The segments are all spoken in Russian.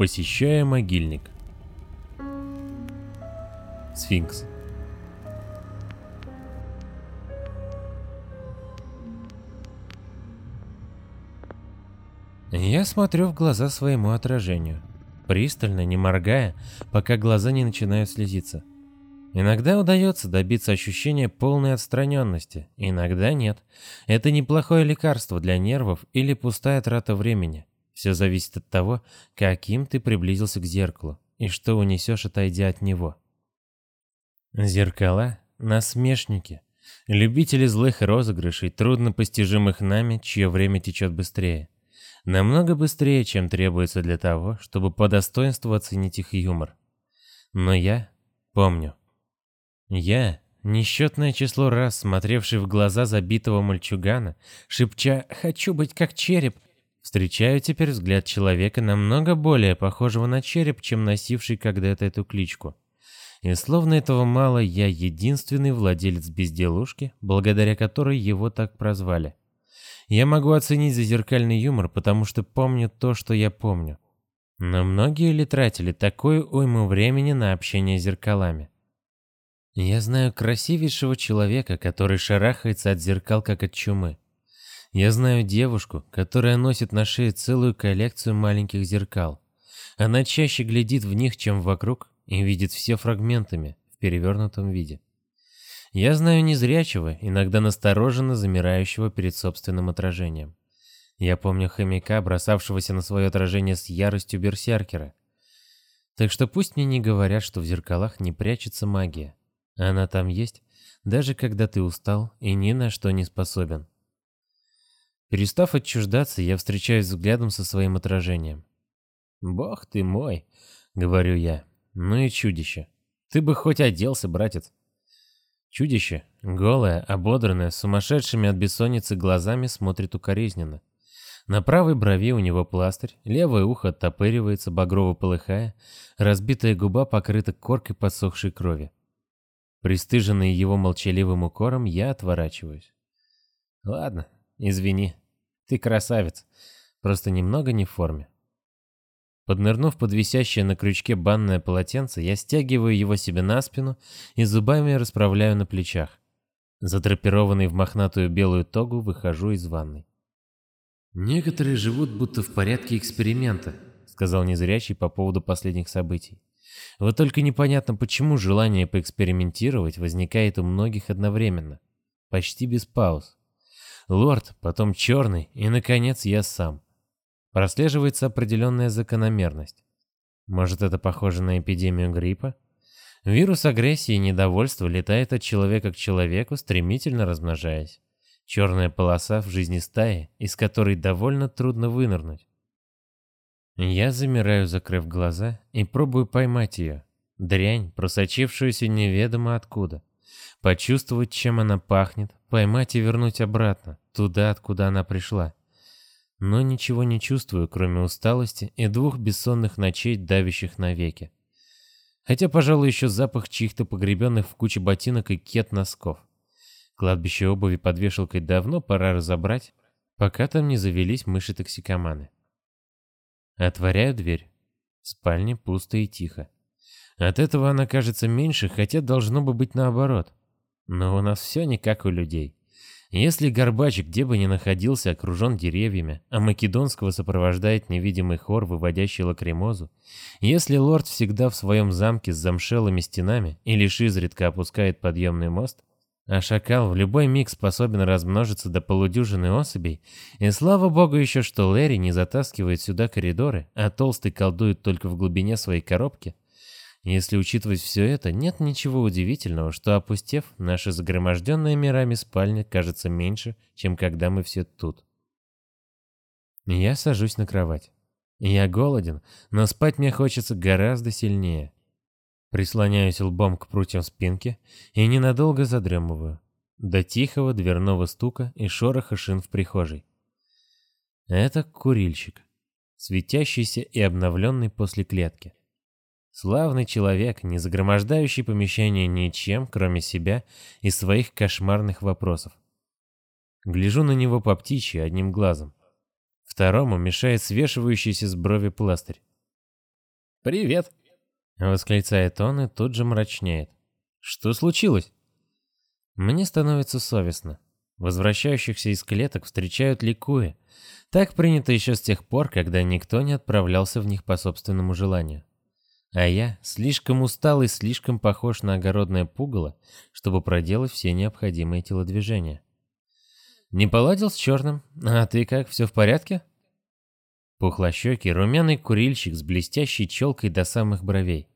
Посещая могильник. Сфинкс. Я смотрю в глаза своему отражению, пристально, не моргая, пока глаза не начинают слезиться. Иногда удается добиться ощущения полной отстраненности, иногда нет. Это неплохое лекарство для нервов или пустая трата времени. Все зависит от того, каким ты приблизился к зеркалу и что унесешь, отойдя от него. Зеркала — насмешники, любители злых розыгрышей, трудно постижимых нами, чье время течет быстрее. Намного быстрее, чем требуется для того, чтобы по достоинству оценить их юмор. Но я помню. Я, несчетное число раз смотревший в глаза забитого мальчугана, шепча «хочу быть как череп», встречаю теперь взгляд человека намного более похожего на череп, чем носивший когда-то эту кличку. И словно этого мало, я единственный владелец безделушки, благодаря которой его так прозвали. Я могу оценить зазеркальный юмор, потому что помню то, что я помню. Но многие ли тратили такую уйму времени на общение с зеркалами? Я знаю красивейшего человека, который шарахается от зеркал, как от чумы. Я знаю девушку, которая носит на шее целую коллекцию маленьких зеркал. Она чаще глядит в них, чем вокруг, и видит все фрагментами, в перевернутом виде. Я знаю незрячего, иногда настороженно замирающего перед собственным отражением. Я помню хомяка, бросавшегося на свое отражение с яростью берсеркера. Так что пусть мне не говорят, что в зеркалах не прячется магия. Она там есть, даже когда ты устал и ни на что не способен. Перестав отчуждаться, я встречаюсь взглядом со своим отражением. «Бог ты мой!» — говорю я. «Ну и чудище! Ты бы хоть оделся, братец!» Чудище, голое, ободранное, с сумасшедшими от бессонницы глазами, смотрит укоризненно. На правой брови у него пластырь, левое ухо оттопыривается, багрово полыхая, разбитая губа покрыта коркой подсохшей крови. Пристыженный его молчаливым укором, я отворачиваюсь. «Ладно, извини. Ты красавец. Просто немного не в форме». Поднырнув под висящее на крючке банное полотенце, я стягиваю его себе на спину и зубами расправляю на плечах. Задрапированный в мохнатую белую тогу, выхожу из ванной. «Некоторые живут будто в порядке эксперимента», — сказал незрячий по поводу последних событий. Вот только непонятно, почему желание поэкспериментировать возникает у многих одновременно. Почти без пауз. Лорд, потом черный и, наконец, я сам. Прослеживается определенная закономерность. Может, это похоже на эпидемию гриппа? Вирус агрессии и недовольства летает от человека к человеку, стремительно размножаясь. Черная полоса в жизни стаи, из которой довольно трудно вынырнуть. Я замираю, закрыв глаза, и пробую поймать ее. Дрянь, просочившуюся неведомо откуда. Почувствовать, чем она пахнет, поймать и вернуть обратно, туда, откуда она пришла. Но ничего не чувствую, кроме усталости и двух бессонных ночей, давящих навеки. Хотя, пожалуй, еще запах чьих-то погребенных в куче ботинок и кет носков. Кладбище обуви под вешалкой давно пора разобрать, пока там не завелись мыши-токсикоманы. Отворяю дверь. В спальне пусто и тихо. От этого она кажется меньше, хотя должно бы быть наоборот. Но у нас все не как у людей. Если Горбач, где бы ни находился, окружен деревьями, а Македонского сопровождает невидимый хор, выводящий лакримозу, если лорд всегда в своем замке с замшелыми стенами и лишь изредка опускает подъемный мост, а шакал в любой миг способен размножиться до полудюжины особей, и слава богу еще, что Лэри не затаскивает сюда коридоры, а толстый колдует только в глубине своей коробки. Если учитывать все это, нет ничего удивительного, что, опустев, наша загроможденная мирами спальня кажется меньше, чем когда мы все тут. Я сажусь на кровать. Я голоден, но спать мне хочется гораздо сильнее. Прислоняюсь лбом к прутьям спинки и ненадолго задремываю. До тихого дверного стука и шороха шин в прихожей. Это курильщик, светящийся и обновленный после клетки. Славный человек, не загромождающий помещение ничем, кроме себя и своих кошмарных вопросов. Гляжу на него по птичьи одним глазом. Второму мешает свешивающийся с брови пластырь. «Привет!» — восклицает он и тут же мрачнеет. «Что случилось?» Мне становится совестно. Возвращающихся из клеток встречают ликуя. Так принято еще с тех пор, когда никто не отправлялся в них по собственному желанию. А я слишком устал и слишком похож на огородное пугало, чтобы проделать все необходимые телодвижения. «Не поладил с черным? А ты как, все в порядке?» Пухлощекий, румяный курильщик с блестящей челкой до самых бровей.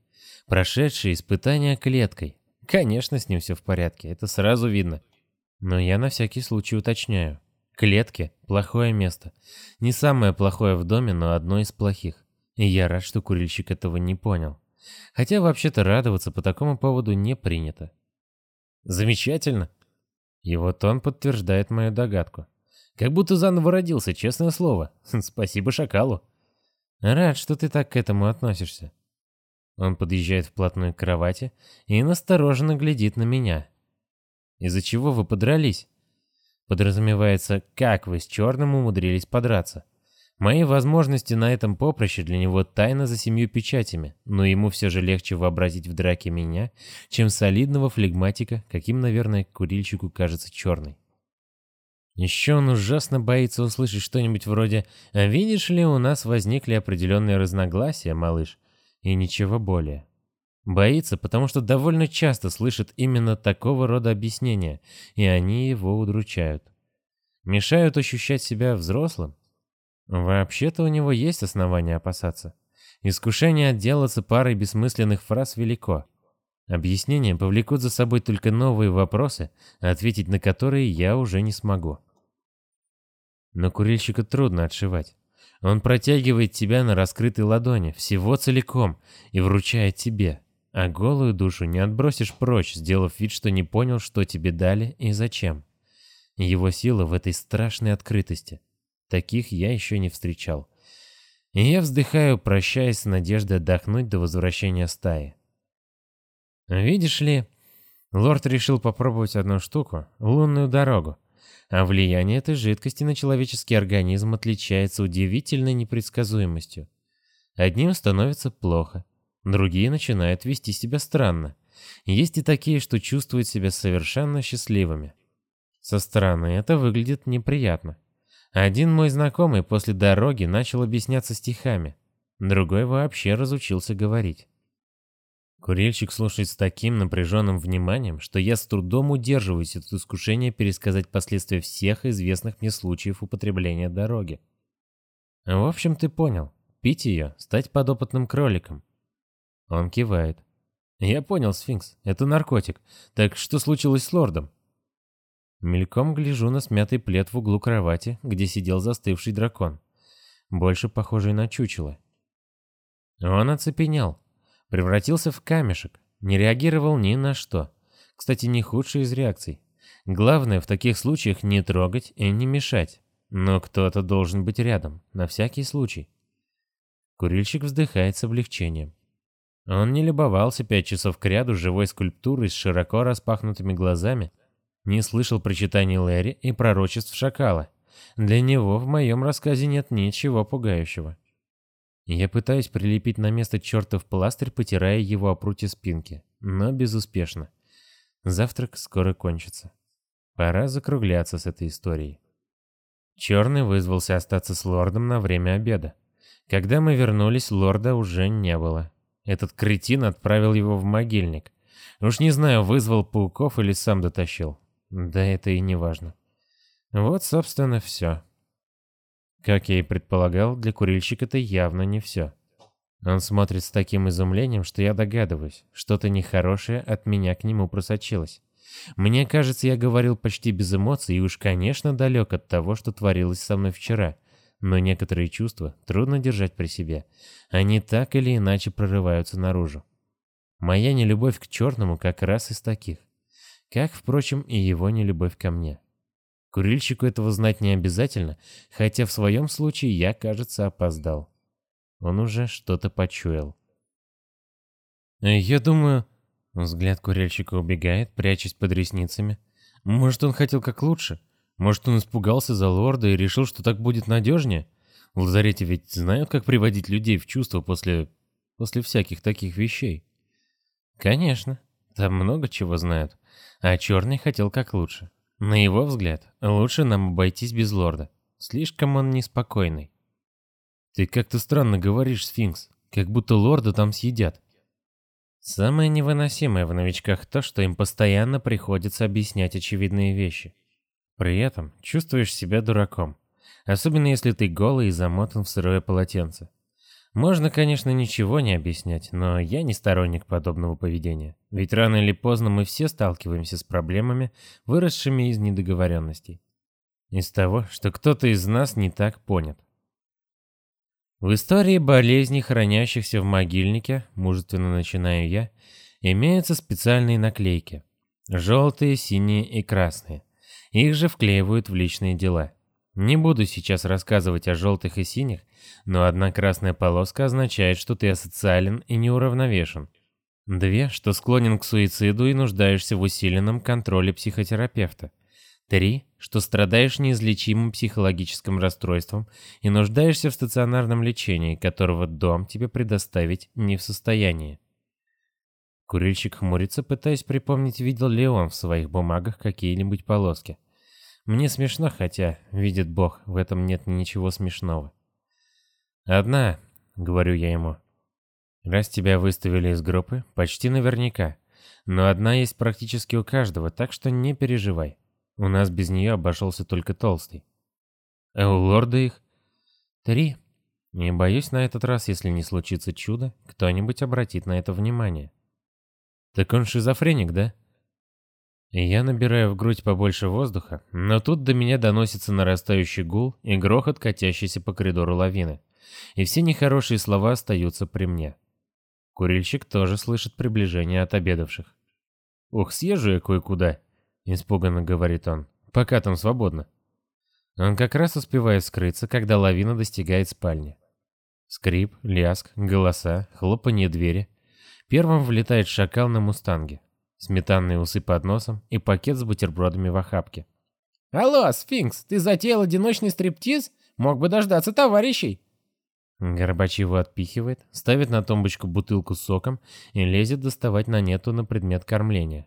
Прошедший испытание клеткой. Конечно, с ним все в порядке, это сразу видно. Но я на всякий случай уточняю. Клетки – плохое место. Не самое плохое в доме, но одно из плохих. И я рад, что курильщик этого не понял. Хотя вообще-то радоваться по такому поводу не принято. Замечательно. Его тон подтверждает мою догадку. Как будто заново родился, честное слово. Спасибо шакалу. Рад, что ты так к этому относишься. Он подъезжает вплотную к кровати и настороженно глядит на меня. Из-за чего вы подрались? Подразумевается, как вы с черным умудрились подраться. Мои возможности на этом поприще для него тайна за семью печатями, но ему все же легче вообразить в драке меня, чем солидного флегматика, каким, наверное, курильщику кажется черный. Еще он ужасно боится услышать что-нибудь вроде «А видишь ли, у нас возникли определенные разногласия, малыш?» и ничего более. Боится, потому что довольно часто слышит именно такого рода объяснения, и они его удручают. Мешают ощущать себя взрослым? Вообще-то у него есть основания опасаться. Искушение отделаться парой бессмысленных фраз велико. Объяснения повлекут за собой только новые вопросы, ответить на которые я уже не смогу. Но курильщика трудно отшивать. Он протягивает тебя на раскрытой ладони, всего целиком, и вручает тебе. А голую душу не отбросишь прочь, сделав вид, что не понял, что тебе дали и зачем. Его сила в этой страшной открытости. Таких я еще не встречал. И я вздыхаю, прощаясь с надеждой отдохнуть до возвращения стаи. Видишь ли, лорд решил попробовать одну штуку — лунную дорогу. А влияние этой жидкости на человеческий организм отличается удивительной непредсказуемостью. Одним становится плохо, Другие начинают вести себя странно. Есть и такие, что чувствуют себя совершенно счастливыми. Со стороны это выглядит неприятно. Один мой знакомый после дороги начал объясняться стихами. Другой вообще разучился говорить. Курильщик слушает с таким напряженным вниманием, что я с трудом удерживаюсь от искушения пересказать последствия всех известных мне случаев употребления дороги. В общем, ты понял. Пить ее, стать подопытным кроликом. Он кивает. «Я понял, сфинкс, это наркотик. Так что случилось с лордом?» Мельком гляжу на смятый плед в углу кровати, где сидел застывший дракон. Больше похожий на чучело. Он оцепенел. Превратился в камешек. Не реагировал ни на что. Кстати, не худший из реакций. Главное в таких случаях не трогать и не мешать. Но кто-то должен быть рядом, на всякий случай. Курильщик вздыхает с облегчением. Он не любовался пять часов кряду живой скульптурой с широко распахнутыми глазами, не слышал прочитаний Лэри и пророчеств Шакала. Для него в моем рассказе нет ничего пугающего. Я пытаюсь прилепить на место чертов пластырь, потирая его о прутье спинки, но безуспешно. Завтрак скоро кончится. Пора закругляться с этой историей. Черный вызвался остаться с лордом на время обеда. Когда мы вернулись, лорда уже не было. Этот кретин отправил его в могильник. Уж не знаю, вызвал пауков или сам дотащил. Да это и не важно. Вот, собственно, все. Как я и предполагал, для курильщика это явно не все. Он смотрит с таким изумлением, что я догадываюсь, что-то нехорошее от меня к нему просочилось. Мне кажется, я говорил почти без эмоций и уж, конечно, далек от того, что творилось со мной вчера. Но некоторые чувства трудно держать при себе. Они так или иначе прорываются наружу. Моя нелюбовь к черному как раз из таких. Как, впрочем, и его нелюбовь ко мне. Курильщику этого знать не обязательно, хотя в своем случае я, кажется, опоздал. Он уже что-то почуял. «Я думаю...» Взгляд курильщика убегает, прячась под ресницами. «Может, он хотел как лучше?» Может, он испугался за лорда и решил, что так будет надежнее? В лазарете ведь знают, как приводить людей в чувство после... после всяких таких вещей. Конечно, там много чего знают. А черный хотел как лучше. На его взгляд, лучше нам обойтись без лорда. Слишком он неспокойный. Ты как-то странно говоришь, сфинкс, как будто лорда там съедят. Самое невыносимое в новичках то, что им постоянно приходится объяснять очевидные вещи. При этом чувствуешь себя дураком. Особенно если ты голый и замотан в сырое полотенце. Можно, конечно, ничего не объяснять, но я не сторонник подобного поведения. Ведь рано или поздно мы все сталкиваемся с проблемами, выросшими из недоговоренностей. Из того, что кто-то из нас не так понят. В истории болезней, хранящихся в могильнике, мужественно начинаю я, имеются специальные наклейки. Желтые, синие и красные. Их же вклеивают в личные дела. Не буду сейчас рассказывать о желтых и синих, но одна красная полоска означает, что ты асоциален и неуравновешен. Две, что склонен к суициду и нуждаешься в усиленном контроле психотерапевта. Три, что страдаешь неизлечимым психологическим расстройством и нуждаешься в стационарном лечении, которого дом тебе предоставить не в состоянии. Курильщик хмурится, пытаясь припомнить, видел ли он в своих бумагах какие-нибудь полоски. Мне смешно, хотя, видит Бог, в этом нет ничего смешного. «Одна», — говорю я ему. «Раз тебя выставили из группы, почти наверняка. Но одна есть практически у каждого, так что не переживай. У нас без нее обошелся только толстый. А у лорда их три. Не боюсь, на этот раз, если не случится чудо, кто-нибудь обратит на это внимание. Так он шизофреник, да? Я набираю в грудь побольше воздуха, но тут до меня доносится нарастающий гул и грохот, катящийся по коридору лавины. И все нехорошие слова остаются при мне. Курильщик тоже слышит приближение от обедавших. «Ух, съезжу я кое-куда», — испуганно говорит он. «Пока там свободно». Он как раз успевает скрыться, когда лавина достигает спальни. Скрип, ляск, голоса, хлопанье двери. Первым влетает шакал на мустанге сметанные усы под носом и пакет с бутербродами в охапке. «Алло, сфинкс, ты затеял одиночный стриптиз? Мог бы дождаться товарищей!» Горбач его отпихивает, ставит на тумбочку бутылку с соком и лезет доставать на нету на предмет кормления.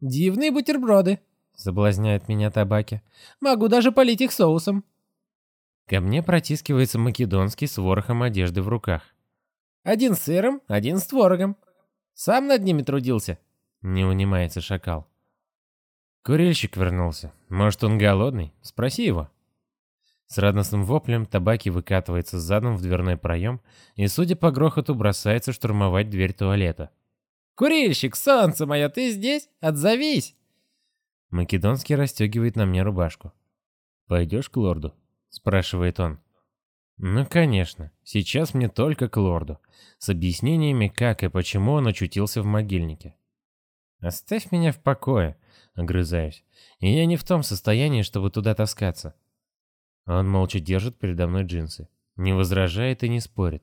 «Дивные бутерброды!» — соблазняет меня табаки. «Могу даже полить их соусом!» Ко мне протискивается македонский с ворохом одежды в руках. «Один с сыром, один с творогом. Сам над ними трудился. Не унимается шакал. Курильщик вернулся. Может, он голодный? Спроси его. С радостным воплем табаки выкатывается задом в дверной проем и, судя по грохоту, бросается штурмовать дверь туалета. «Курильщик, солнце мое, ты здесь? Отзовись!» Македонский расстегивает на мне рубашку. «Пойдешь к лорду?» — спрашивает он. «Ну, конечно. Сейчас мне только к лорду. С объяснениями, как и почему он очутился в могильнике. «Оставь меня в покое», — огрызаюсь. «И я не в том состоянии, чтобы туда таскаться». Он молча держит передо мной джинсы. Не возражает и не спорит.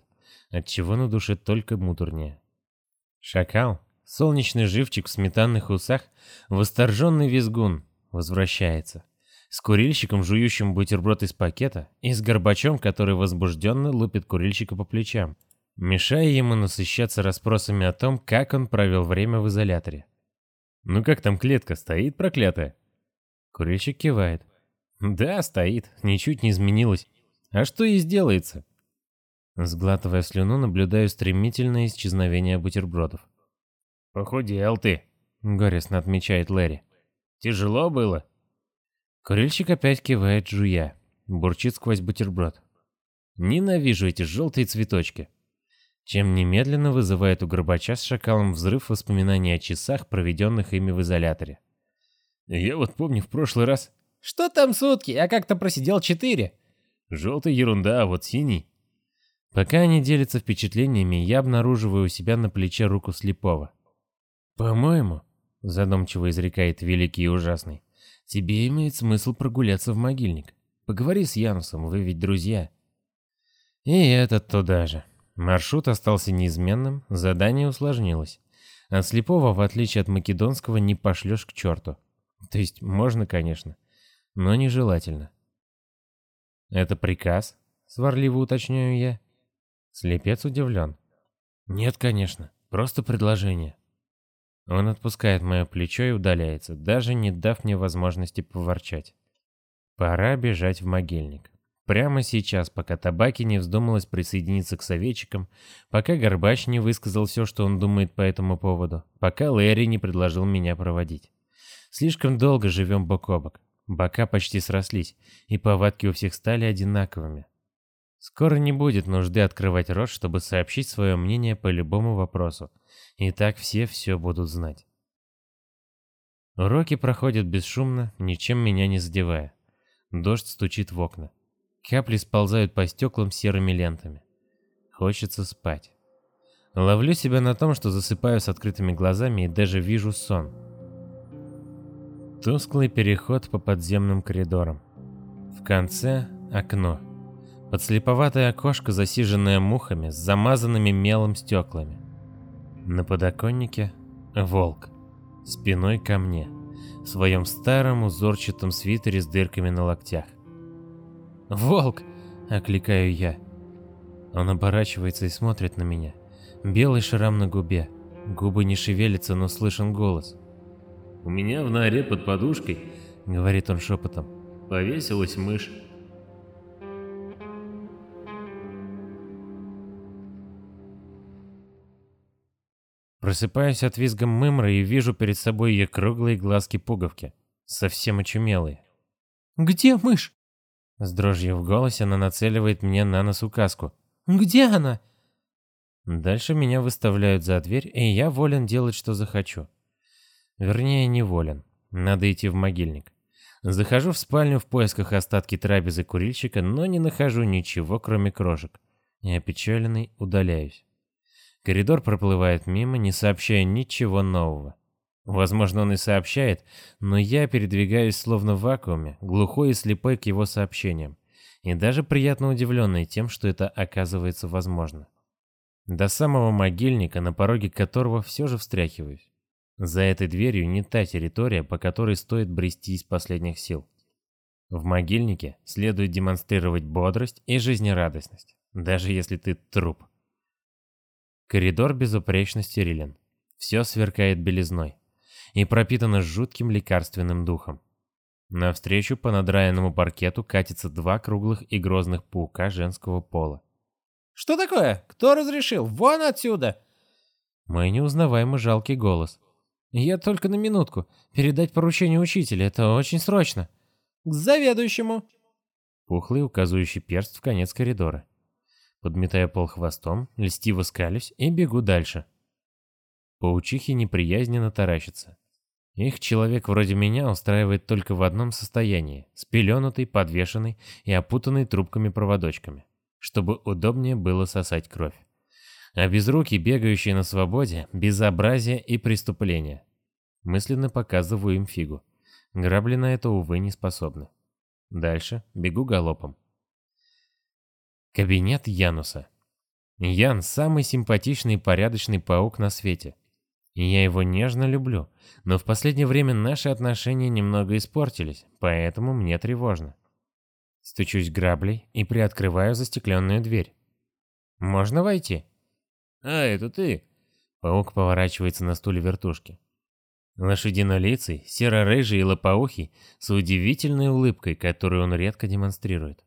Отчего на душе только муторнее. Шакал, солнечный живчик в сметанных усах, восторженный визгун, возвращается. С курильщиком, жующим бутерброд из пакета, и с горбачом, который возбужденно лупит курильщика по плечам, мешая ему насыщаться расспросами о том, как он провел время в изоляторе. «Ну как там клетка, стоит проклятая?» Курильщик кивает. «Да, стоит, ничуть не изменилась. А что ей сделается?» Сглатывая слюну, наблюдаю стремительное исчезновение бутербродов. «Похудел ты», — горестно отмечает Лэри. «Тяжело было?» Курильщик опять кивает, жуя. Бурчит сквозь бутерброд. «Ненавижу эти желтые цветочки чем немедленно вызывает у Горбача с шакалом взрыв воспоминаний о часах, проведенных ими в изоляторе. «Я вот помню в прошлый раз...» «Что там сутки? Я как-то просидел четыре». «Желтая ерунда, а вот синий...» Пока они делятся впечатлениями, я обнаруживаю у себя на плече руку слепого. «По-моему», — задумчиво изрекает великий и ужасный, «тебе имеет смысл прогуляться в могильник. Поговори с Янусом, вы ведь друзья». И этот туда же. Маршрут остался неизменным, задание усложнилось. А слепого, в отличие от македонского, не пошлешь к черту. То есть можно, конечно, но нежелательно. «Это приказ?» — сварливо уточняю я. Слепец удивлен. Нет, конечно, просто предложение. Он отпускает мое плечо и удаляется, даже не дав мне возможности поворчать. Пора бежать в могильник. Прямо сейчас, пока Табаки не вздумалась присоединиться к советчикам, пока Горбач не высказал все, что он думает по этому поводу, пока Лэри не предложил меня проводить. Слишком долго живем бок о бок. Бока почти срослись, и повадки у всех стали одинаковыми. Скоро не будет нужды открывать рот, чтобы сообщить свое мнение по любому вопросу. И так все все будут знать. Уроки проходят бесшумно, ничем меня не задевая. Дождь стучит в окна. Капли сползают по стеклам серыми лентами. Хочется спать. Ловлю себя на том, что засыпаю с открытыми глазами и даже вижу сон. Тусклый переход по подземным коридорам. В конце окно. Подслеповатое окошко, засиженное мухами, с замазанными мелом стеклами. На подоконнике волк. Спиной ко мне. В своем старом узорчатом свитере с дырками на локтях. «Волк!» — окликаю я. Он оборачивается и смотрит на меня. Белый шрам на губе. Губы не шевелятся, но слышен голос. «У меня в норе под подушкой», — говорит он шепотом, — «повесилась мышь». Просыпаюсь от визга мымры и вижу перед собой ее круглые глазки-пуговки, совсем очумелые. «Где мышь?» С дрожью в голосе она нацеливает мне на нос указку. «Где она?» Дальше меня выставляют за дверь, и я волен делать, что захочу. Вернее, не волен. Надо идти в могильник. Захожу в спальню в поисках остатки трапезы курильщика, но не нахожу ничего, кроме крошек. И опечаленный удаляюсь. Коридор проплывает мимо, не сообщая ничего нового. Возможно, он и сообщает, но я передвигаюсь словно в вакууме, глухой и слепой к его сообщениям, и даже приятно удивленный тем, что это оказывается возможно. До самого могильника, на пороге которого все же встряхиваюсь. За этой дверью не та территория, по которой стоит брести из последних сил. В могильнике следует демонстрировать бодрость и жизнерадостность, даже если ты труп. Коридор безупречно стерилен. Все сверкает белизной и пропитано жутким лекарственным духом. Навстречу по надраенному паркету катятся два круглых и грозных паука женского пола. «Что такое? Кто разрешил? Вон отсюда!» Мой неузнаваемый жалкий голос. «Я только на минутку. Передать поручение учителя. Это очень срочно». «К заведующему!» Пухлый указывающий перст в конец коридора. Подметая пол хвостом, льстиво скалюсь и бегу дальше. Паучихи неприязненно таращатся. Их человек вроде меня устраивает только в одном состоянии, спеленутый, подвешенный и опутанный трубками-проводочками, чтобы удобнее было сосать кровь. А безрукий, бегающие на свободе, безобразие и преступление. Мысленно показываю им фигу. Грабли на это, увы, не способны. Дальше бегу галопом. Кабинет Януса. Ян – самый симпатичный и порядочный паук на свете – и я его нежно люблю, но в последнее время наши отношения немного испортились, поэтому мне тревожно. Стучусь граблей и приоткрываю застекленную дверь. «Можно войти?» «А, это ты?» Паук поворачивается на стуле вертушки. Лошадинолицый, серо-рыжий и лопоухий с удивительной улыбкой, которую он редко демонстрирует.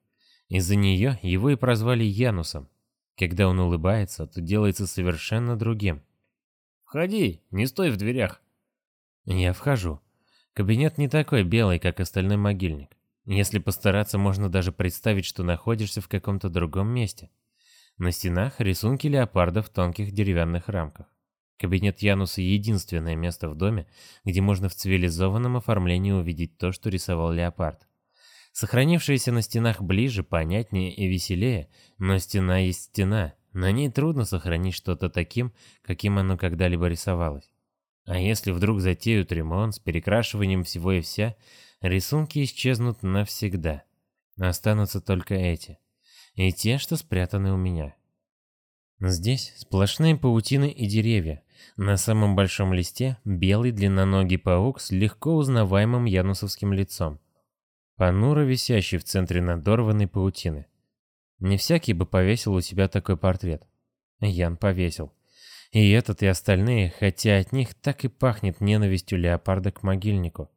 Из-за нее его и прозвали Янусом. Когда он улыбается, то делается совершенно другим. Входи, не стой в дверях. Я вхожу. Кабинет не такой белый, как остальной могильник. Если постараться, можно даже представить, что находишься в каком-то другом месте. На стенах рисунки леопарда в тонких деревянных рамках. Кабинет Януса — единственное место в доме, где можно в цивилизованном оформлении увидеть то, что рисовал леопард. Сохранившиеся на стенах ближе, понятнее и веселее, но стена есть стена, на ней трудно сохранить что-то таким, каким оно когда-либо рисовалось. А если вдруг затеют ремонт с перекрашиванием всего и вся, рисунки исчезнут навсегда. Останутся только эти. И те, что спрятаны у меня. Здесь сплошные паутины и деревья. На самом большом листе белый длинноногий паук с легко узнаваемым янусовским лицом. Понуро висящий в центре надорванной паутины. Не всякий бы повесил у себя такой портрет. Ян повесил. И этот, и остальные, хотя от них так и пахнет ненавистью леопарда к могильнику.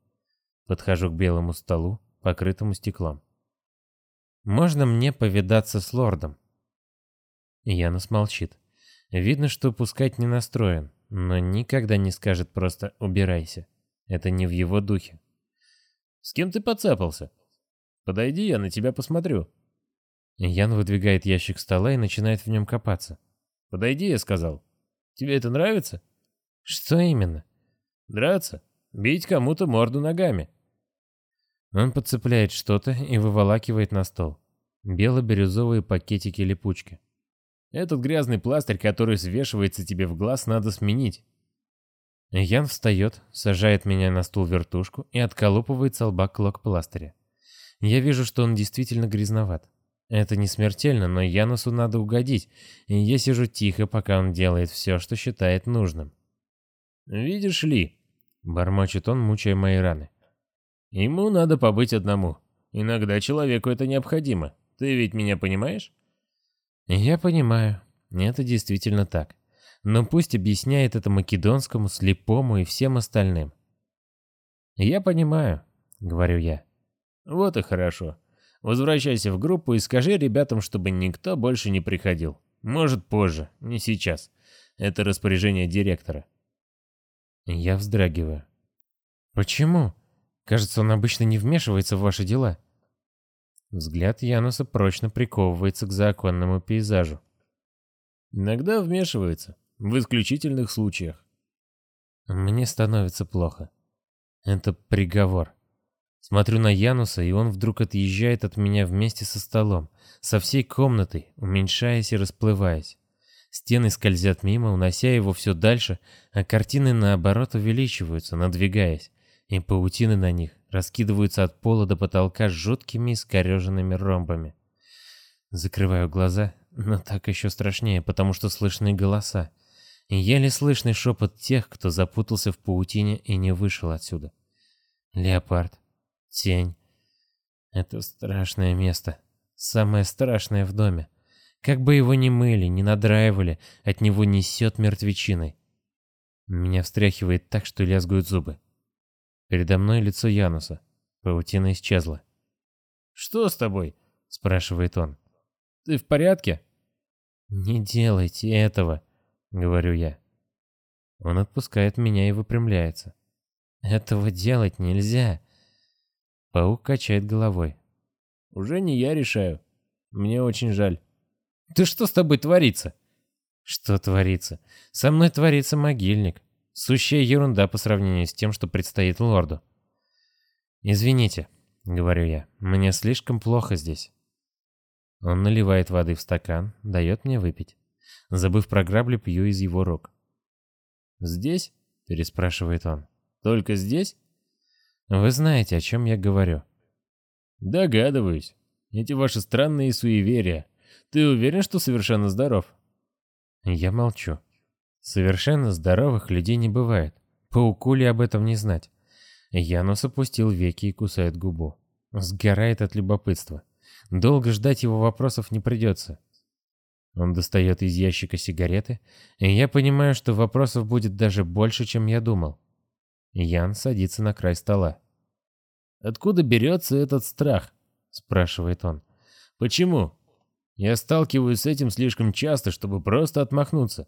Подхожу к белому столу, покрытому стеклом. «Можно мне повидаться с лордом?» Янус молчит. Видно, что пускать не настроен, но никогда не скажет просто «убирайся». Это не в его духе. «С кем ты поцапался? Подойди, я на тебя посмотрю». Ян выдвигает ящик стола и начинает в нем копаться. «Подойди», я сказал. «Тебе это нравится?» «Что именно?» «Драться. Бить кому-то морду ногами». Он подцепляет что-то и выволакивает на стол. Бело-бирюзовые пакетики-липучки. Этот грязный пластырь, который свешивается тебе в глаз, надо сменить. Ян встает, сажает меня на стул вертушку и отколупывает со лба клок пластыря. Я вижу, что он действительно грязноват. Это не смертельно, но Янусу надо угодить, и я сижу тихо, пока он делает все, что считает нужным. «Видишь ли», — бормочет он, мучая мои раны. «Ему надо побыть одному. Иногда человеку это необходимо. Ты ведь меня понимаешь?» «Я понимаю. Это действительно так. Но пусть объясняет это македонскому, слепому и всем остальным». «Я понимаю», — говорю я. «Вот и хорошо. Возвращайся в группу и скажи ребятам, чтобы никто больше не приходил. Может, позже, не сейчас. Это распоряжение директора». Я вздрагиваю. «Почему? Кажется, он обычно не вмешивается в ваши дела». Взгляд Януса прочно приковывается к законному пейзажу. «Иногда вмешивается. В исключительных случаях». Мне становится плохо. Это приговор. Смотрю на Януса, и он вдруг отъезжает от меня вместе со столом, со всей комнатой, уменьшаясь и расплываясь. Стены скользят мимо, унося его все дальше, а картины наоборот увеличиваются, надвигаясь, и паутины на них раскидываются от пола до потолка жуткими искореженными ромбами. Закрываю глаза, но так еще страшнее, потому что слышны голоса. И еле слышный шепот тех, кто запутался в паутине и не вышел отсюда. Леопард, Тень. Это страшное место. Самое страшное в доме. Как бы его ни мыли, ни надраивали, от него несет мертвечиной. Меня встряхивает так, что лязгают зубы. Передо мной лицо Януса. Паутина исчезла. «Что с тобой?» — спрашивает он. «Ты в порядке?» «Не делайте этого», — говорю я. Он отпускает меня и выпрямляется. «Этого делать нельзя. Паук качает головой. «Уже не я решаю. Мне очень жаль». «Да что с тобой творится?» «Что творится? Со мной творится могильник. Сущая ерунда по сравнению с тем, что предстоит лорду». «Извините», — говорю я, — «мне слишком плохо здесь». Он наливает воды в стакан, дает мне выпить. Забыв про грабли, пью из его рук. «Здесь?» — переспрашивает он. «Только здесь?» Вы знаете, о чем я говорю. Догадываюсь. Эти ваши странные суеверия. Ты уверен, что совершенно здоров? Я молчу. Совершенно здоровых людей не бывает. Пауку ли об этом не знать? Янус опустил веки и кусает губу. Сгорает от любопытства. Долго ждать его вопросов не придется. Он достает из ящика сигареты, и я понимаю, что вопросов будет даже больше, чем я думал. Ян садится на край стола. «Откуда берется этот страх?» – спрашивает он. «Почему? Я сталкиваюсь с этим слишком часто, чтобы просто отмахнуться.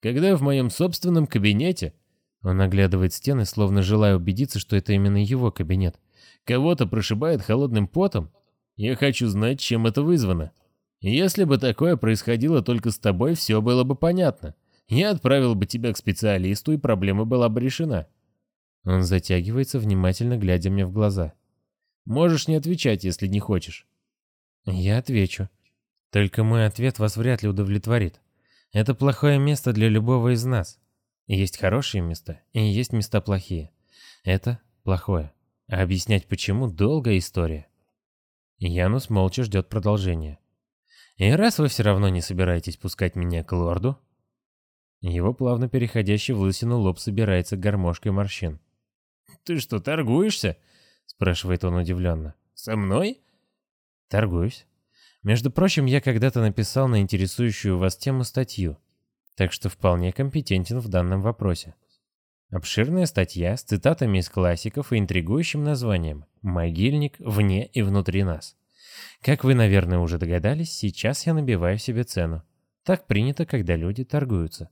Когда в моем собственном кабинете...» Он оглядывает стены, словно желая убедиться, что это именно его кабинет. «Кого-то прошибает холодным потом? Я хочу знать, чем это вызвано. Если бы такое происходило только с тобой, все было бы понятно. Я отправил бы тебя к специалисту, и проблема была бы решена. Он затягивается, внимательно глядя мне в глаза. Можешь не отвечать, если не хочешь. Я отвечу. Только мой ответ вас вряд ли удовлетворит. Это плохое место для любого из нас. Есть хорошие места, и есть места плохие. Это плохое. А объяснять почему – долгая история. Янус молча ждет продолжения. И раз вы все равно не собираетесь пускать меня к лорду... Его плавно переходящий в лысину лоб собирается гармошкой морщин. «Ты что, торгуешься?» — спрашивает он удивленно. «Со мной?» «Торгуюсь. Между прочим, я когда-то написал на интересующую вас тему статью. так что вполне компетентен в данном вопросе. Обширная статья с цитатами из классиков и интригующим названием «Могильник вне и внутри нас». Как вы, наверное, уже догадались, сейчас я набиваю себе цену. Так принято, когда люди торгуются.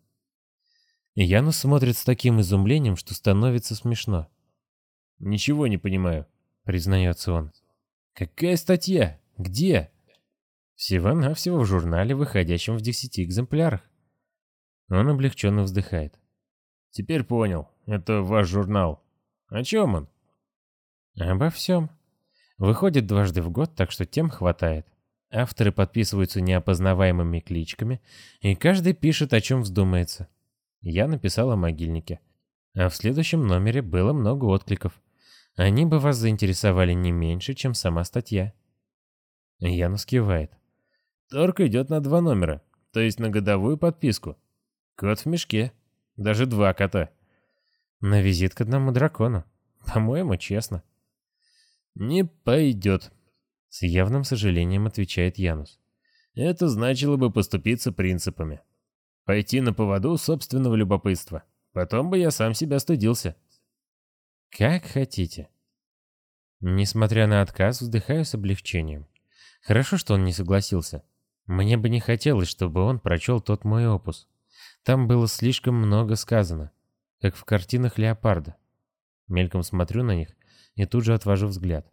Янус смотрит с таким изумлением, что становится смешно. «Ничего не понимаю», — признается он. «Какая статья? Где?» «Всего-навсего в журнале, выходящем в десяти экземплярах». Он облегченно вздыхает. «Теперь понял. Это ваш журнал. О чем он?» «Обо всем. Выходит дважды в год, так что тем хватает. Авторы подписываются неопознаваемыми кличками, и каждый пишет, о чем вздумается. Я написал о могильнике. А в следующем номере было много откликов. Они бы вас заинтересовали не меньше, чем сама статья. Янус кивает. Торг идет на два номера, то есть на годовую подписку. Кот в мешке. Даже два кота. На визит к одному дракону. По-моему, честно. «Не пойдет», — с явным сожалением отвечает Янус. «Это значило бы поступиться принципами. Пойти на поводу собственного любопытства. Потом бы я сам себя стыдился». «Как хотите». Несмотря на отказ, вздыхаю с облегчением. Хорошо, что он не согласился. Мне бы не хотелось, чтобы он прочел тот мой опус. Там было слишком много сказано, как в картинах Леопарда. Мельком смотрю на них и тут же отвожу взгляд.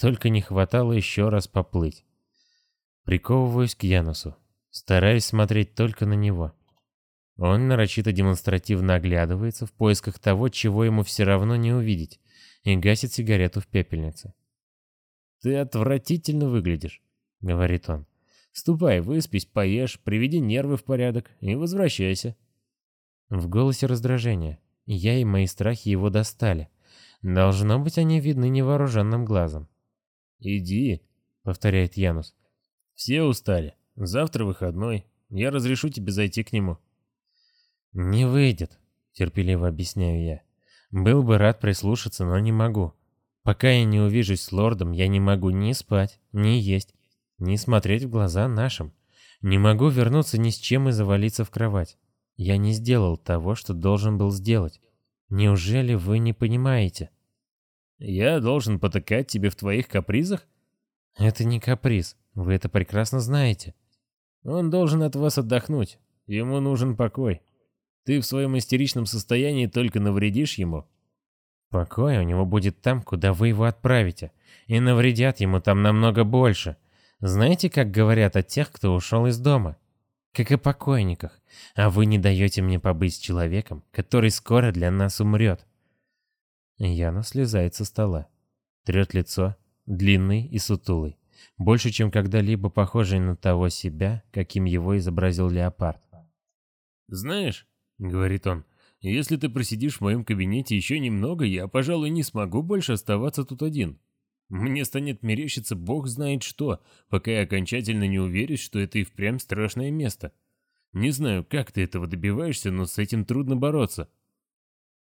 Только не хватало еще раз поплыть. Приковываюсь к Янусу, стараясь смотреть только на него. Он нарочито демонстративно оглядывается в поисках того, чего ему все равно не увидеть, и гасит сигарету в пепельнице. «Ты отвратительно выглядишь», — говорит он. «Ступай, выспись, поешь, приведи нервы в порядок и возвращайся». В голосе раздражение. Я и мои страхи его достали. Должно быть, они видны невооруженным глазом. «Иди», — повторяет Янус. «Все устали. Завтра выходной. Я разрешу тебе зайти к нему». «Не выйдет», — терпеливо объясняю я. «Был бы рад прислушаться, но не могу. Пока я не увижусь с лордом, я не могу ни спать, ни есть, ни смотреть в глаза нашим. Не могу вернуться ни с чем и завалиться в кровать. Я не сделал того, что должен был сделать. Неужели вы не понимаете? Я должен потыкать тебе в твоих капризах? Это не каприз, вы это прекрасно знаете. Он должен от вас отдохнуть. Ему нужен покой. Ты в своем истеричном состоянии только навредишь ему. Покой у него будет там, куда вы его отправите. И навредят ему там намного больше. Знаете, как говорят о тех, кто ушел из дома? как о покойниках, а вы не даете мне побыть с человеком, который скоро для нас умрет. Яна слезает со стола, трет лицо, длинный и сутулый, больше, чем когда-либо похожий на того себя, каким его изобразил леопард. «Знаешь», — говорит он, — «если ты просидишь в моем кабинете еще немного, я, пожалуй, не смогу больше оставаться тут один. Мне станет мерещиться бог знает что, пока я окончательно не уверюсь, что это и впрямь страшное место. Не знаю, как ты этого добиваешься, но с этим трудно бороться.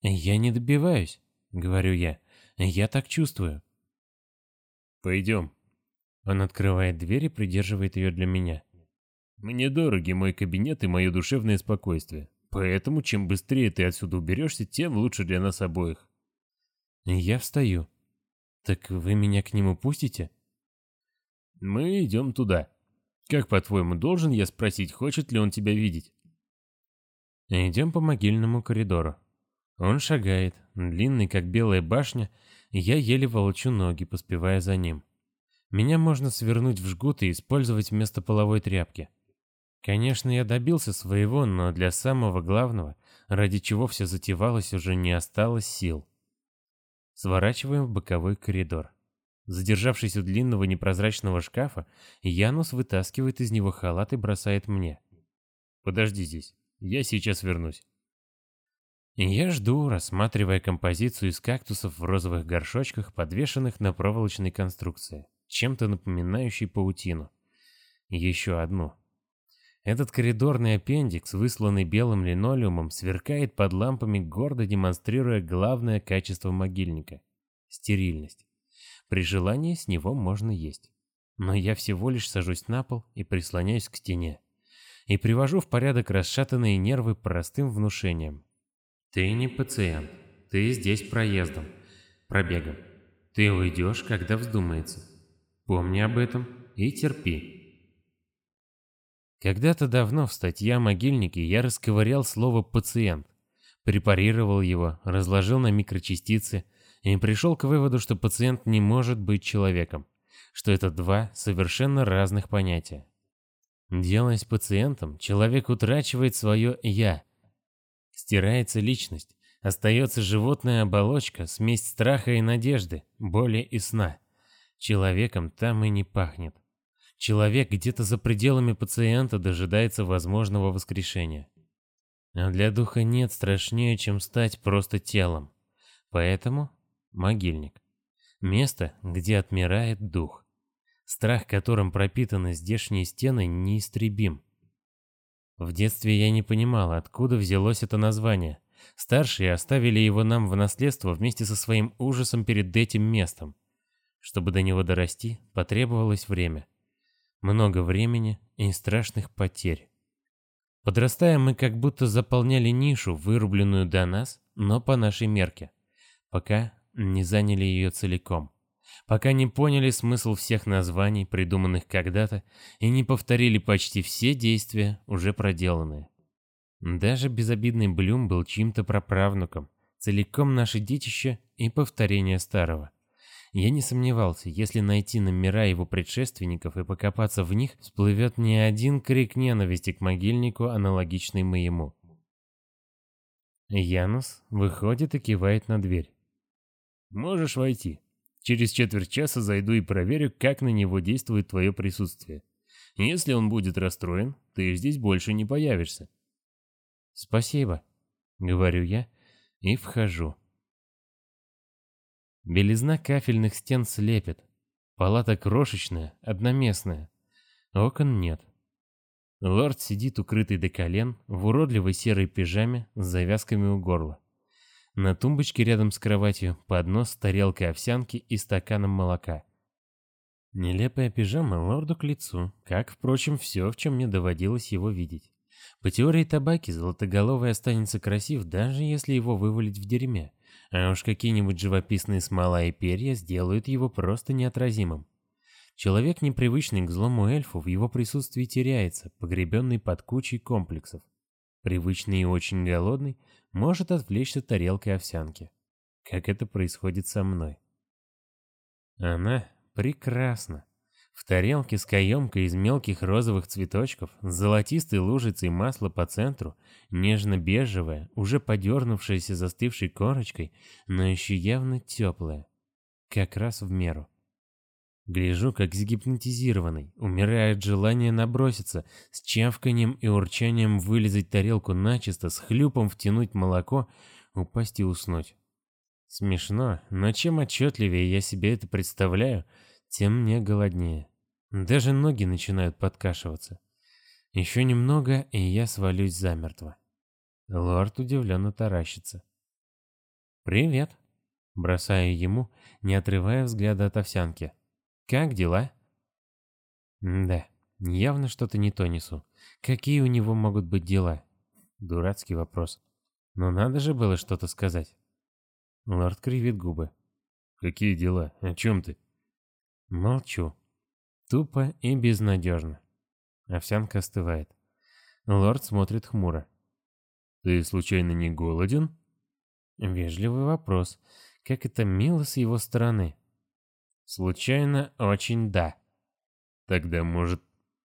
Я не добиваюсь, говорю я. Я так чувствую. Пойдем. Он открывает дверь и придерживает ее для меня. Мне дороги мой кабинет и мое душевное спокойствие. Поэтому, чем быстрее ты отсюда уберешься, тем лучше для нас обоих. Я встаю. «Так вы меня к нему пустите?» «Мы идем туда. Как, по-твоему, должен я спросить, хочет ли он тебя видеть?» Идем по могильному коридору. Он шагает, длинный, как белая башня, и я еле волочу ноги, поспевая за ним. Меня можно свернуть в жгут и использовать вместо половой тряпки. Конечно, я добился своего, но для самого главного, ради чего все затевалось, уже не осталось сил. Сворачиваем в боковой коридор. Задержавшись у длинного непрозрачного шкафа, Янус вытаскивает из него халат и бросает мне. «Подожди здесь, я сейчас вернусь». Я жду, рассматривая композицию из кактусов в розовых горшочках, подвешенных на проволочной конструкции, чем-то напоминающей паутину. Еще одну. Этот коридорный аппендикс, высланный белым линолеумом, сверкает под лампами, гордо демонстрируя главное качество могильника — стерильность. При желании с него можно есть. Но я всего лишь сажусь на пол и прислоняюсь к стене. и привожу в порядок расшатанные нервы простым внушением. Ты не пациент, ты здесь проездом, пробегом. Ты уйдешь, когда вздумается. Помни об этом и терпи. Когда-то давно в статье о могильнике я расковырял слово «пациент», препарировал его, разложил на микрочастицы и пришел к выводу, что пациент не может быть человеком, что это два совершенно разных понятия. Делаясь пациентом, человек утрачивает свое «я». Стирается личность, остается животная оболочка, смесь страха и надежды, боли и сна. Человеком там и не пахнет. Человек где-то за пределами пациента дожидается возможного воскрешения. А для духа нет страшнее, чем стать просто телом. Поэтому могильник. Место, где отмирает дух. Страх, которым пропитаны здешние стены, неистребим. В детстве я не понимал, откуда взялось это название. Старшие оставили его нам в наследство вместе со своим ужасом перед этим местом. Чтобы до него дорасти, потребовалось время. Много времени и страшных потерь. Подрастая, мы как будто заполняли нишу, вырубленную до нас, но по нашей мерке, пока не заняли ее целиком, пока не поняли смысл всех названий, придуманных когда-то, и не повторили почти все действия, уже проделанные. Даже безобидный Блюм был чьим-то праправнуком, целиком наше детище и повторение старого. Я не сомневался, если найти номера его предшественников и покопаться в них, всплывет не один крик ненависти к могильнику, аналогичный моему. Янус выходит и кивает на дверь. «Можешь войти. Через четверть часа зайду и проверю, как на него действует твое присутствие. Если он будет расстроен, ты здесь больше не появишься». «Спасибо», — говорю я и вхожу. Белизна кафельных стен слепит. Палата крошечная, одноместная. Окон нет. Лорд сидит укрытый до колен, в уродливой серой пижаме с завязками у горла. На тумбочке рядом с кроватью поднос с тарелкой овсянки и стаканом молока. Нелепая пижама лорду к лицу, как, впрочем, все, в чем мне доводилось его видеть. По теории табаки, золотоголовый останется красив, даже если его вывалить в дерьме. А уж какие-нибудь живописные смола и перья сделают его просто неотразимым. Человек, непривычный к злому эльфу, в его присутствии теряется, погребенный под кучей комплексов. Привычный и очень голодный может отвлечься тарелкой овсянки. Как это происходит со мной. Она прекрасна. В тарелке с каемкой из мелких розовых цветочков, с золотистой лужицей масла по центру, нежно-бежевая, уже подернувшаяся застывшей корочкой, но еще явно теплая. Как раз в меру. Гляжу, как загипнотизированный, умирая от желания наброситься, с чавканием и урчанием вылезать тарелку начисто, с хлюпом втянуть молоко, упасть и уснуть. Смешно, но чем отчетливее я себе это представляю, тем мне голоднее. Даже ноги начинают подкашиваться. Еще немного, и я свалюсь замертво. Лорд удивленно таращится. «Привет», — бросаю ему, не отрывая взгляда от овсянки. «Как дела?» «Да, явно что-то не то несу. Какие у него могут быть дела?» Дурацкий вопрос. Но надо же было что-то сказать. Лорд кривит губы. «Какие дела? О чем ты?» Молчу. Тупо и безнадежно. Овсянка остывает. Лорд смотрит хмуро. «Ты случайно не голоден?» Вежливый вопрос. Как это мило с его стороны. Случайно очень да. Тогда, может...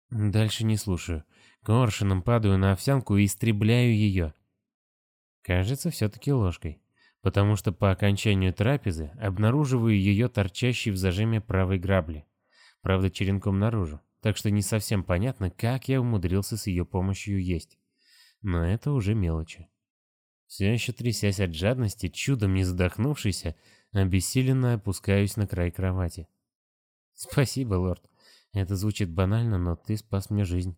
Дальше не слушаю. Коршуном падаю на овсянку и истребляю ее. Кажется, все-таки ложкой потому что по окончанию трапезы обнаруживаю ее торчащей в зажиме правой грабли. Правда, черенком наружу, так что не совсем понятно, как я умудрился с ее помощью есть. Но это уже мелочи. Все еще трясясь от жадности, чудом не задохнувшийся, обессиленно опускаюсь на край кровати. «Спасибо, лорд. Это звучит банально, но ты спас мне жизнь».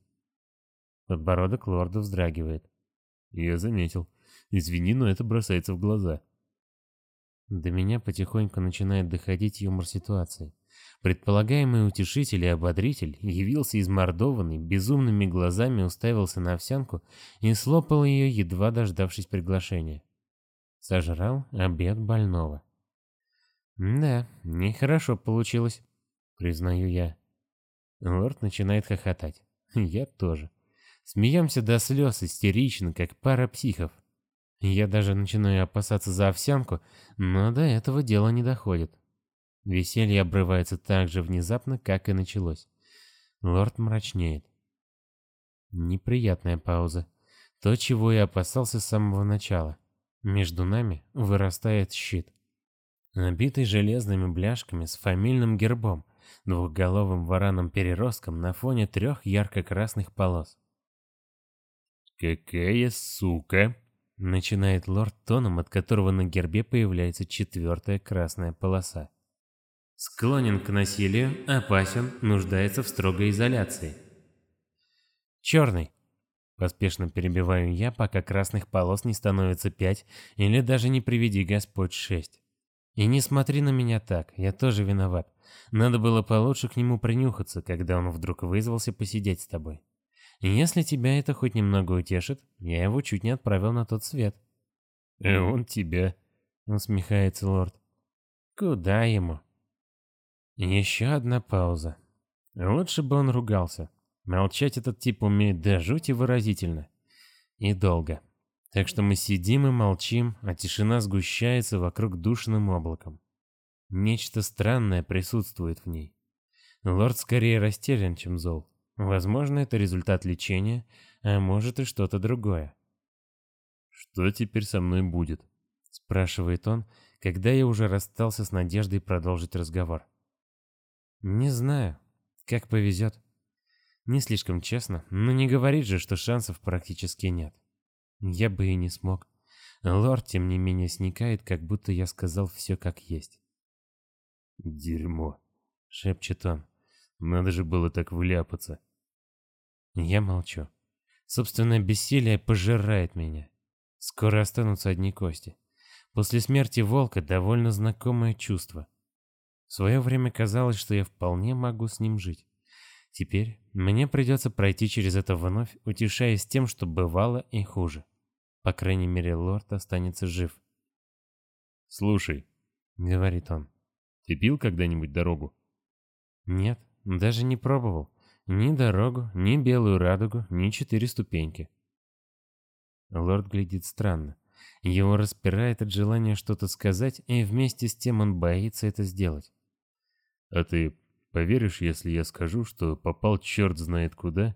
Подбородок лорда вздрагивает. «Я заметил. Извини, но это бросается в глаза». До меня потихоньку начинает доходить юмор ситуации. Предполагаемый утешитель и ободритель явился измордованный, безумными глазами уставился на овсянку и слопал ее, едва дождавшись приглашения. Сожрал обед больного. «Да, нехорошо получилось», — признаю я. Лорд начинает хохотать. Я тоже. Смеемся до слез истерично, как пара психов. Я даже начинаю опасаться за овсянку, но до этого дело не доходит. Веселье обрывается так же внезапно, как и началось. Лорд мрачнеет. Неприятная пауза. То, чего я опасался с самого начала. Между нами вырастает щит. Набитый железными бляшками с фамильным гербом, двухголовым вараном-переростком на фоне трех ярко-красных полос. «Какая сука!» — начинает лорд тоном, от которого на гербе появляется четвертая красная полоса. Склонен к насилию, опасен, нуждается в строгой изоляции. Черный. Поспешно перебиваю я, пока красных полос не становится пять, или даже не приведи Господь шесть. И не смотри на меня так, я тоже виноват. Надо было получше к нему принюхаться, когда он вдруг вызвался посидеть с тобой. если тебя это хоть немного утешит, я его чуть не отправил на тот свет. «И он тебя?» — усмехается лорд. «Куда ему?» Еще одна пауза. Лучше бы он ругался. Молчать этот тип умеет до жути выразительно. И долго. Так что мы сидим и молчим, а тишина сгущается вокруг душным облаком. Нечто странное присутствует в ней. Лорд скорее растерян, чем зол. Возможно, это результат лечения, а может и что-то другое. «Что теперь со мной будет?» — спрашивает он, когда я уже расстался с надеждой продолжить разговор. Не знаю. Как повезет. Не слишком честно, но не говорит же, что шансов практически нет. Я бы и не смог. Лорд, тем не менее, сникает, как будто я сказал все как есть. «Дерьмо», — шепчет он. «Надо же было так вляпаться». Я молчу. Собственное бессилие пожирает меня. Скоро останутся одни кости. После смерти волка довольно знакомое чувство — в свое время казалось, что я вполне могу с ним жить. Теперь мне придется пройти через это вновь, утешаясь тем, что бывало и хуже. По крайней мере, лорд останется жив. «Слушай», — говорит он, — «ты пил когда-нибудь дорогу?» «Нет, даже не пробовал. Ни дорогу, ни белую радугу, ни четыре ступеньки». Лорд глядит странно. Его распирает от желания что-то сказать, и вместе с тем он боится это сделать. А ты поверишь, если я скажу, что попал черт знает куда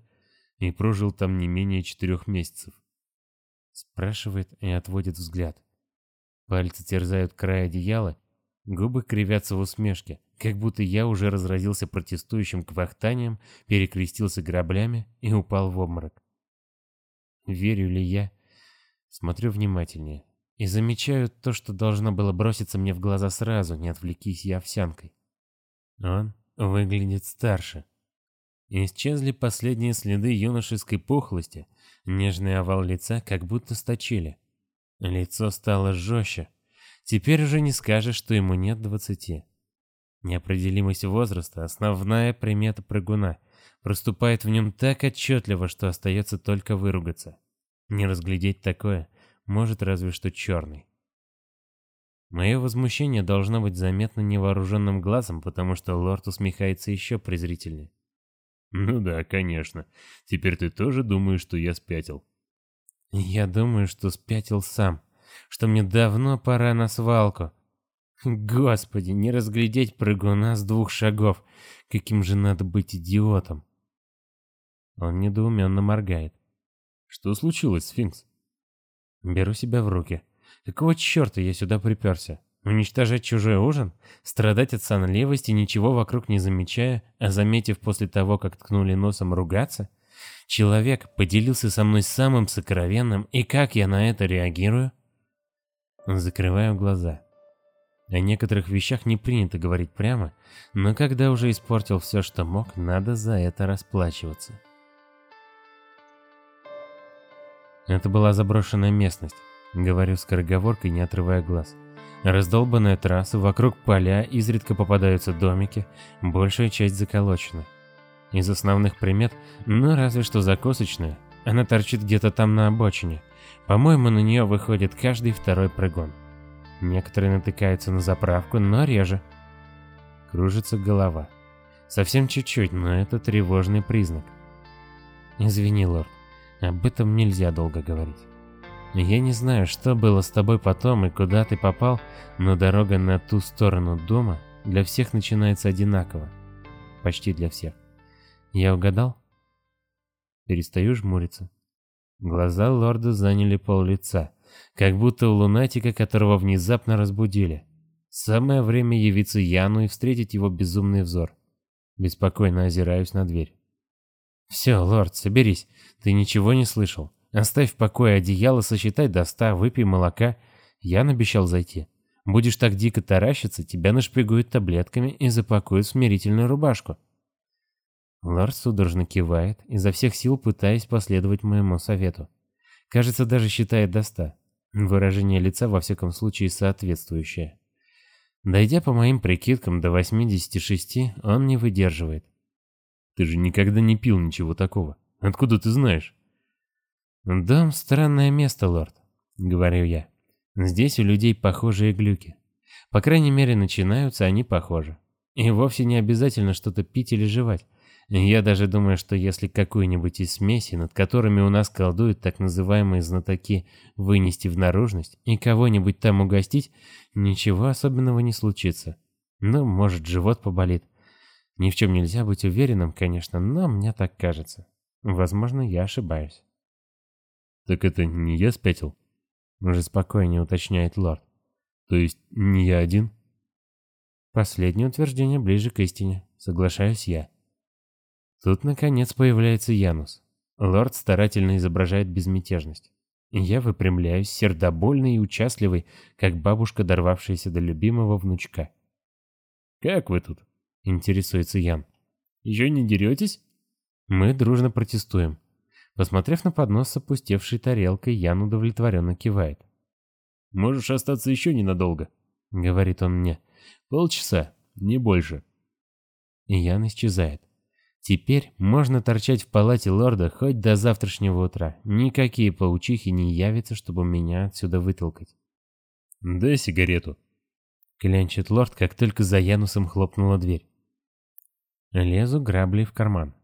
и прожил там не менее четырех месяцев? Спрашивает и отводит взгляд. Пальцы терзают край одеяла, губы кривятся в усмешке, как будто я уже разразился протестующим квахтанием, перекрестился граблями и упал в обморок. Верю ли я? Смотрю внимательнее и замечаю то, что должно было броситься мне в глаза сразу, не отвлекись я овсянкой. Он выглядит старше. Исчезли последние следы юношеской пухлости, нежный овал лица как будто сточили. Лицо стало жестче. Теперь уже не скажешь, что ему нет двадцати. Неопределимость возраста – основная примета прыгуна. Проступает в нем так отчетливо, что остается только выругаться. Не разглядеть такое может разве что черный. Мое возмущение должно быть заметно невооруженным глазом, потому что лорд усмехается еще презрительнее. «Ну да, конечно. Теперь ты тоже думаешь, что я спятил?» «Я думаю, что спятил сам, что мне давно пора на свалку. Господи, не разглядеть прыгуна с двух шагов. Каким же надо быть идиотом?» Он недоуменно моргает. «Что случилось, сфинкс?» Беру себя в руки. Какого черта я сюда приперся? Уничтожать чужой ужин? Страдать от сонливости, ничего вокруг не замечая, а заметив после того, как ткнули носом ругаться? Человек поделился со мной самым сокровенным, и как я на это реагирую? Закрываю глаза. О некоторых вещах не принято говорить прямо, но когда уже испортил все, что мог, надо за это расплачиваться. Это была заброшенная местность. Говорю скороговоркой, не отрывая глаз. Раздолбанная трасса, вокруг поля, изредка попадаются домики, большая часть заколочена. Из основных примет, ну разве что закосочная, она торчит где-то там на обочине. По-моему, на нее выходит каждый второй прыгун. Некоторые натыкаются на заправку, но реже. Кружится голова. Совсем чуть-чуть, но это тревожный признак. Извини, лорд, об этом нельзя долго говорить. Я не знаю, что было с тобой потом и куда ты попал, но дорога на ту сторону дома для всех начинается одинаково. Почти для всех. Я угадал? Перестаю жмуриться. Глаза лорда заняли пол лица, как будто у лунатика, которого внезапно разбудили. Самое время явиться Яну и встретить его безумный взор. Беспокойно озираюсь на дверь. «Все, лорд, соберись, ты ничего не слышал. Оставь в покое одеяло, сосчитай до ста, выпей молока. Я обещал зайти. Будешь так дико таращиться, тебя нашпигуют таблетками и запакуют в смирительную рубашку. Ларс судорожно кивает, изо всех сил пытаясь последовать моему совету. Кажется, даже считает до ста. Выражение лица, во всяком случае, соответствующее. Дойдя по моим прикидкам до 86, он не выдерживает. «Ты же никогда не пил ничего такого. Откуда ты знаешь?» «Дом — странное место, лорд», — говорю я. «Здесь у людей похожие глюки. По крайней мере, начинаются они похожи. И вовсе не обязательно что-то пить или жевать. Я даже думаю, что если какую-нибудь из смесей, над которыми у нас колдуют так называемые знатоки, вынести в наружность и кого-нибудь там угостить, ничего особенного не случится. Ну, может, живот поболит. Ни в чем нельзя быть уверенным, конечно, но мне так кажется. Возможно, я ошибаюсь. «Так это не я спятил?» Уже спокойнее уточняет лорд. «То есть не я один?» Последнее утверждение ближе к истине, соглашаюсь я. Тут, наконец, появляется Янус. Лорд старательно изображает безмятежность. Я выпрямляюсь, сердобольный и участливый, как бабушка, дорвавшаяся до любимого внучка. «Как вы тут?» — интересуется Ян. «Еще не деретесь?» Мы дружно протестуем. Посмотрев на поднос с опустевшей тарелкой, Ян удовлетворенно кивает. «Можешь остаться еще ненадолго», — говорит он мне. «Полчаса, не больше». И Ян исчезает. Теперь можно торчать в палате лорда хоть до завтрашнего утра. Никакие паучихи не явятся, чтобы меня отсюда вытолкать. «Дай сигарету», — клянчит лорд, как только за Янусом хлопнула дверь. Лезу граблей в карман.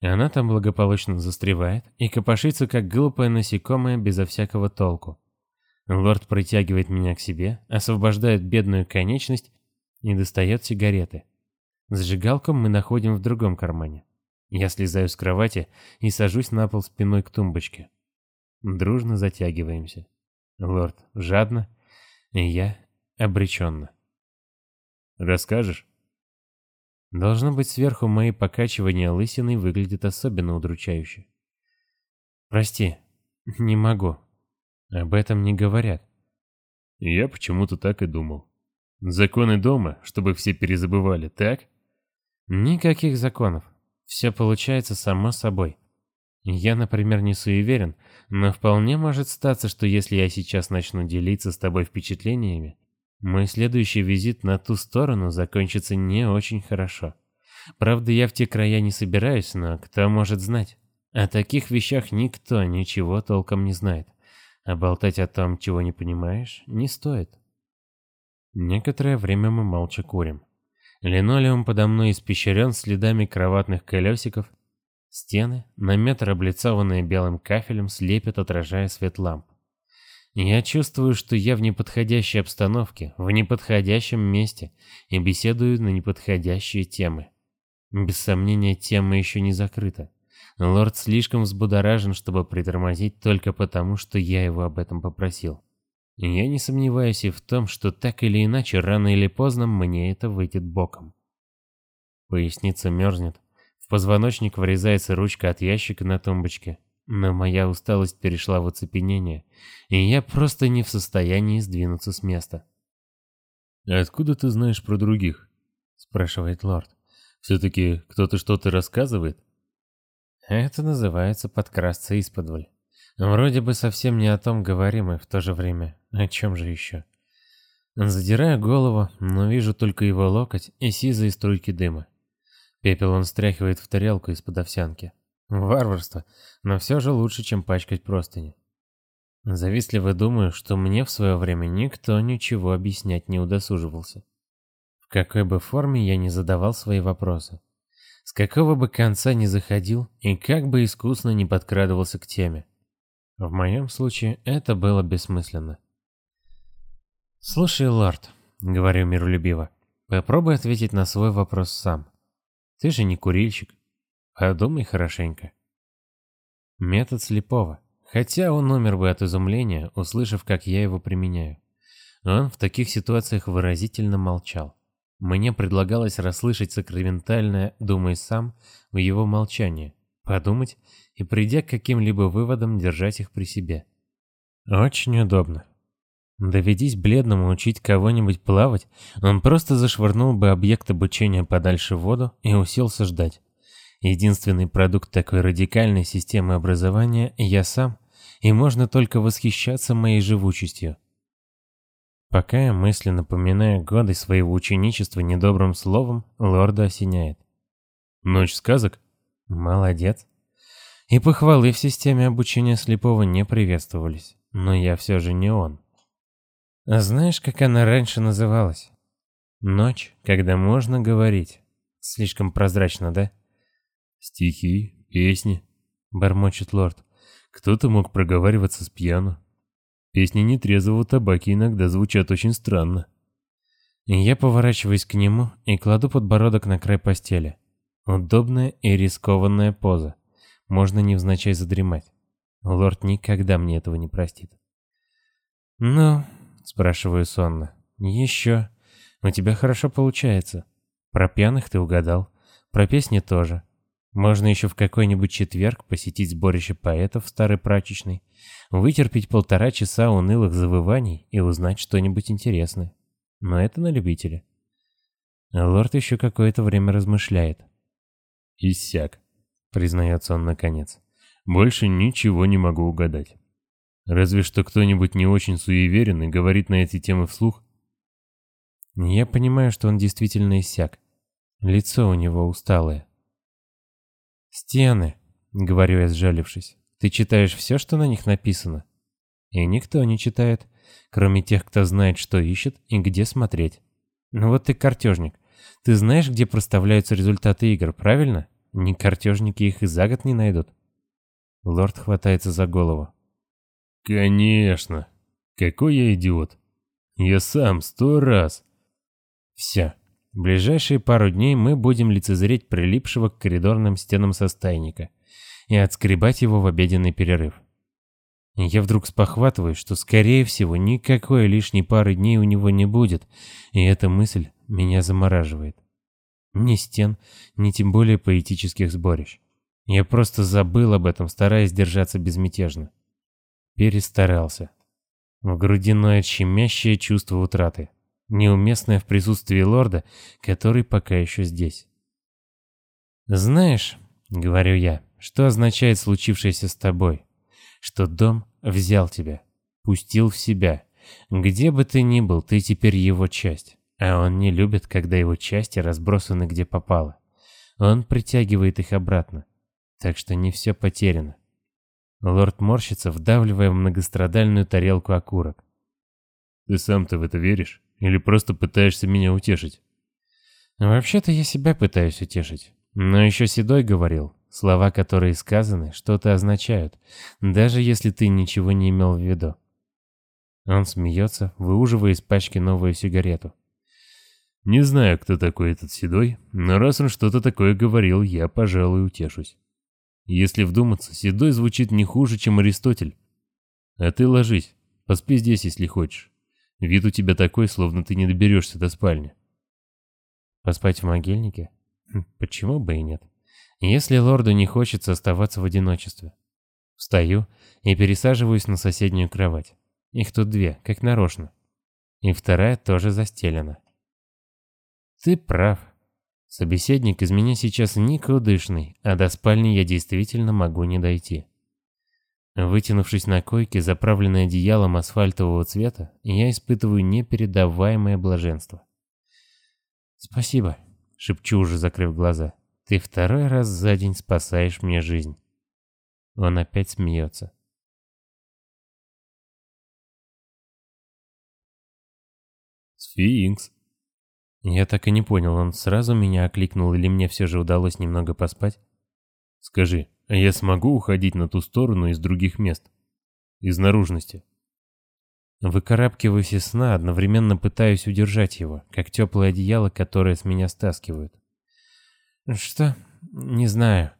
И она там благополучно застревает и копошится, как глупое насекомое, безо всякого толку. Лорд притягивает меня к себе, освобождает бедную конечность и достает сигареты. Зажигалку мы находим в другом кармане. Я слезаю с кровати и сажусь на пол спиной к тумбочке. Дружно затягиваемся. Лорд жадно, и я обреченно. «Расскажешь?» Должно быть, сверху мои покачивания лысиной выглядят особенно удручающе. «Прости, не могу. Об этом не говорят». Я почему-то так и думал. Законы дома, чтобы все перезабывали, так? Никаких законов. Все получается само собой. Я, например, не суеверен, но вполне может статься, что если я сейчас начну делиться с тобой впечатлениями, мой следующий визит на ту сторону закончится не очень хорошо. Правда, я в те края не собираюсь, но кто может знать? О таких вещах никто ничего толком не знает. А болтать о том, чего не понимаешь, не стоит. Некоторое время мы молча курим. Линолеум подо мной испещрен следами кроватных колесиков. Стены, на метр облицованные белым кафелем, слепят, отражая свет ламп. Я чувствую, что я в неподходящей обстановке, в неподходящем месте и беседую на неподходящие темы. Без сомнения, тема еще не закрыта. Лорд слишком взбудоражен, чтобы притормозить только потому, что я его об этом попросил. Я не сомневаюсь и в том, что так или иначе, рано или поздно мне это выйдет боком. Поясница мерзнет, в позвоночник врезается ручка от ящика на тумбочке, но моя усталость перешла в оцепенение, и я просто не в состоянии сдвинуться с места. «Откуда ты знаешь про других?» — спрашивает лорд. «Все-таки кто-то что-то рассказывает?» Это называется подкрасться исподволь. Вроде бы совсем не о том говорим и в то же время о чем же еще? Задираю голову, но вижу только его локоть и сизые струйки дыма. Пепел он стряхивает в тарелку из-под овсянки. Варварство, но все же лучше, чем пачкать простыни. Завистливо думаю, что мне в свое время никто ничего объяснять не удосуживался. В какой бы форме я ни задавал свои вопросы. С какого бы конца ни заходил и как бы искусно не подкрадывался к теме. В моем случае это было бессмысленно. «Слушай, лорд», — говорю миролюбиво, — «попробуй ответить на свой вопрос сам. Ты же не курильщик. Подумай хорошенько». Метод слепого. Хотя он умер бы от изумления, услышав, как я его применяю. Он в таких ситуациях выразительно молчал. Мне предлагалось расслышать сакраментальное «думай сам» в его молчании, подумать и, придя к каким-либо выводам, держать их при себе. Очень удобно. Доведись бледному учить кого-нибудь плавать, он просто зашвырнул бы объект обучения подальше в воду и уселся ждать. Единственный продукт такой радикальной системы образования я сам, и можно только восхищаться моей живучестью. Пока я мысленно напоминая годы своего ученичества недобрым словом, лорда осеняет. «Ночь сказок?» «Молодец». И похвалы в системе обучения слепого не приветствовались, но я все же не он. А знаешь, как она раньше называлась? Ночь, когда можно говорить. Слишком прозрачно, да? Стихи, песни, бормочет лорд. Кто-то мог проговариваться с пьяну. Песни нетрезвого табаки иногда звучат очень странно. Я поворачиваюсь к нему и кладу подбородок на край постели. Удобная и рискованная поза. Можно невзначай задремать. Лорд никогда мне этого не простит. «Ну, Спрашиваю сонно. Еще. У тебя хорошо получается. Про пьяных ты угадал. Про песни тоже. Можно еще в какой-нибудь четверг посетить сборище поэтов в старой прачечной, вытерпеть полтора часа унылых завываний и узнать что-нибудь интересное. Но это на любителя. Лорд еще какое-то время размышляет. «Иссяк», — признается он наконец. «Больше ничего не могу угадать. Разве что кто-нибудь не очень суеверен и говорит на эти темы вслух. Я понимаю, что он действительно иссяк. Лицо у него усталое. «Стены», — говорю я, сжалившись. «Ты читаешь все, что на них написано?» И никто не читает, кроме тех, кто знает, что ищет и где смотреть. Ну вот ты картежник. Ты знаешь, где проставляются результаты игр, правильно? Ни картежники их и за год не найдут. Лорд хватается за голову. Конечно. Какой я идиот. Я сам сто раз. Все. В ближайшие пару дней мы будем лицезреть прилипшего к коридорным стенам состайника и отскребать его в обеденный перерыв. Я вдруг спохватываю, что, скорее всего, никакой лишней пары дней у него не будет, и эта мысль меня замораживает. Ни стен, ни тем более поэтических сборищ. Я просто забыл об этом, стараясь держаться безмятежно. Перестарался. В груди ноет щемящее чувство утраты, неуместное в присутствии лорда, который пока еще здесь. «Знаешь, — говорю я, — что означает случившееся с тобой? Что дом взял тебя, пустил в себя. Где бы ты ни был, ты теперь его часть, а он не любит, когда его части разбросаны где попало. Он притягивает их обратно, так что не все потеряно. Лорд морщится, вдавливая в многострадальную тарелку окурок. «Ты сам-то в это веришь? Или просто пытаешься меня утешить?» «Вообще-то я себя пытаюсь утешить. Но еще Седой говорил, слова, которые сказаны, что-то означают, даже если ты ничего не имел в виду». Он смеется, выуживая из пачки новую сигарету. «Не знаю, кто такой этот Седой, но раз он что-то такое говорил, я, пожалуй, утешусь». Если вдуматься, Седой звучит не хуже, чем Аристотель. А ты ложись, поспи здесь, если хочешь. Вид у тебя такой, словно ты не доберешься до спальни. Поспать в могильнике? Хм, почему бы и нет? Если лорду не хочется оставаться в одиночестве. Встаю и пересаживаюсь на соседнюю кровать. Их тут две, как нарочно. И вторая тоже застелена. Ты прав. Собеседник из меня сейчас никудышный, а до спальни я действительно могу не дойти. Вытянувшись на койке, заправленной одеялом асфальтового цвета, я испытываю непередаваемое блаженство. «Спасибо», — шепчу уже, закрыв глаза. «Ты второй раз за день спасаешь мне жизнь». Он опять смеется. Сфинкс. Я так и не понял, он сразу меня окликнул или мне все же удалось немного поспать? Скажи, а я смогу уходить на ту сторону из других мест? Из наружности? Выкарабкиваюсь из сна, одновременно пытаюсь удержать его, как теплое одеяло, которое с меня стаскивают. Что? Не знаю.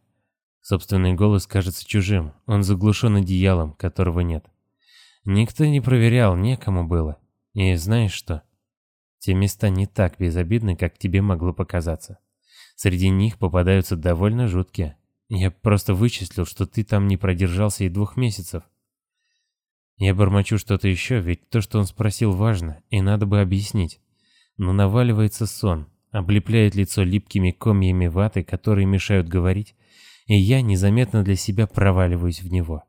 Собственный голос кажется чужим, он заглушен одеялом, которого нет. Никто не проверял, некому было. И знаешь что? Те места не так безобидны, как тебе могло показаться. Среди них попадаются довольно жуткие. Я просто вычислил, что ты там не продержался и двух месяцев. Я бормочу что-то еще, ведь то, что он спросил, важно, и надо бы объяснить. Но наваливается сон, облепляет лицо липкими комьями ваты, которые мешают говорить, и я незаметно для себя проваливаюсь в него.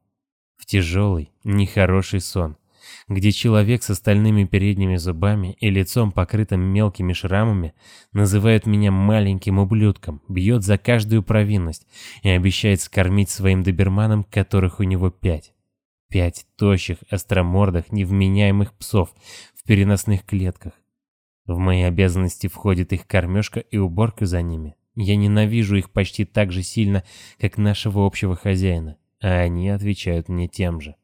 В тяжелый, нехороший сон — где человек с остальными передними зубами и лицом покрытым мелкими шрамами называет меня маленьким ублюдком, бьет за каждую провинность и обещает скормить своим доберманам, которых у него пять. Пять тощих, остромордых, невменяемых псов в переносных клетках. В мои обязанности входит их кормежка и уборка за ними. Я ненавижу их почти так же сильно, как нашего общего хозяина, а они отвечают мне тем же.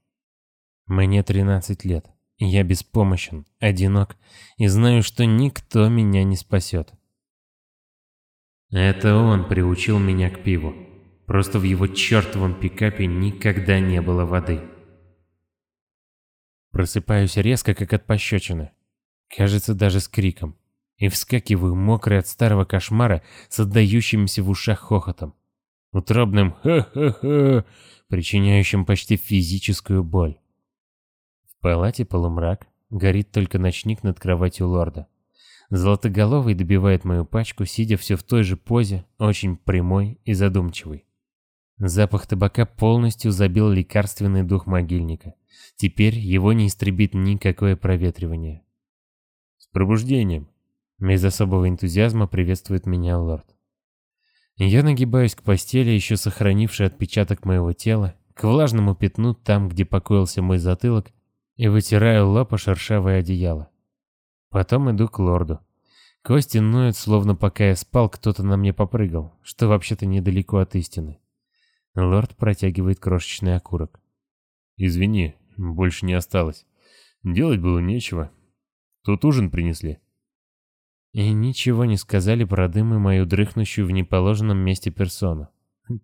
Мне 13 лет. Я беспомощен, одинок и знаю, что никто меня не спасет. Это он приучил меня к пиву. Просто в его чертовом пикапе никогда не было воды. Просыпаюсь резко, как от пощечины. Кажется, даже с криком. И вскакиваю, мокрый от старого кошмара, с отдающимся в ушах хохотом. Утробным «ха-ха-ха», причиняющим почти физическую боль палате полумрак, горит только ночник над кроватью лорда. Золотоголовый добивает мою пачку, сидя все в той же позе, очень прямой и задумчивый. Запах табака полностью забил лекарственный дух могильника. Теперь его не истребит никакое проветривание. «С пробуждением!» Без особого энтузиазма приветствует меня лорд. Я нагибаюсь к постели, еще сохранившей отпечаток моего тела, к влажному пятну там, где покоился мой затылок, и вытираю лапа шершавое одеяло. Потом иду к лорду. Кости ноют, словно пока я спал, кто-то на мне попрыгал, что вообще-то недалеко от истины. Лорд протягивает крошечный окурок. «Извини, больше не осталось. Делать было нечего. Тут ужин принесли». И ничего не сказали про дым и мою дрыхнущую в неположенном месте персону.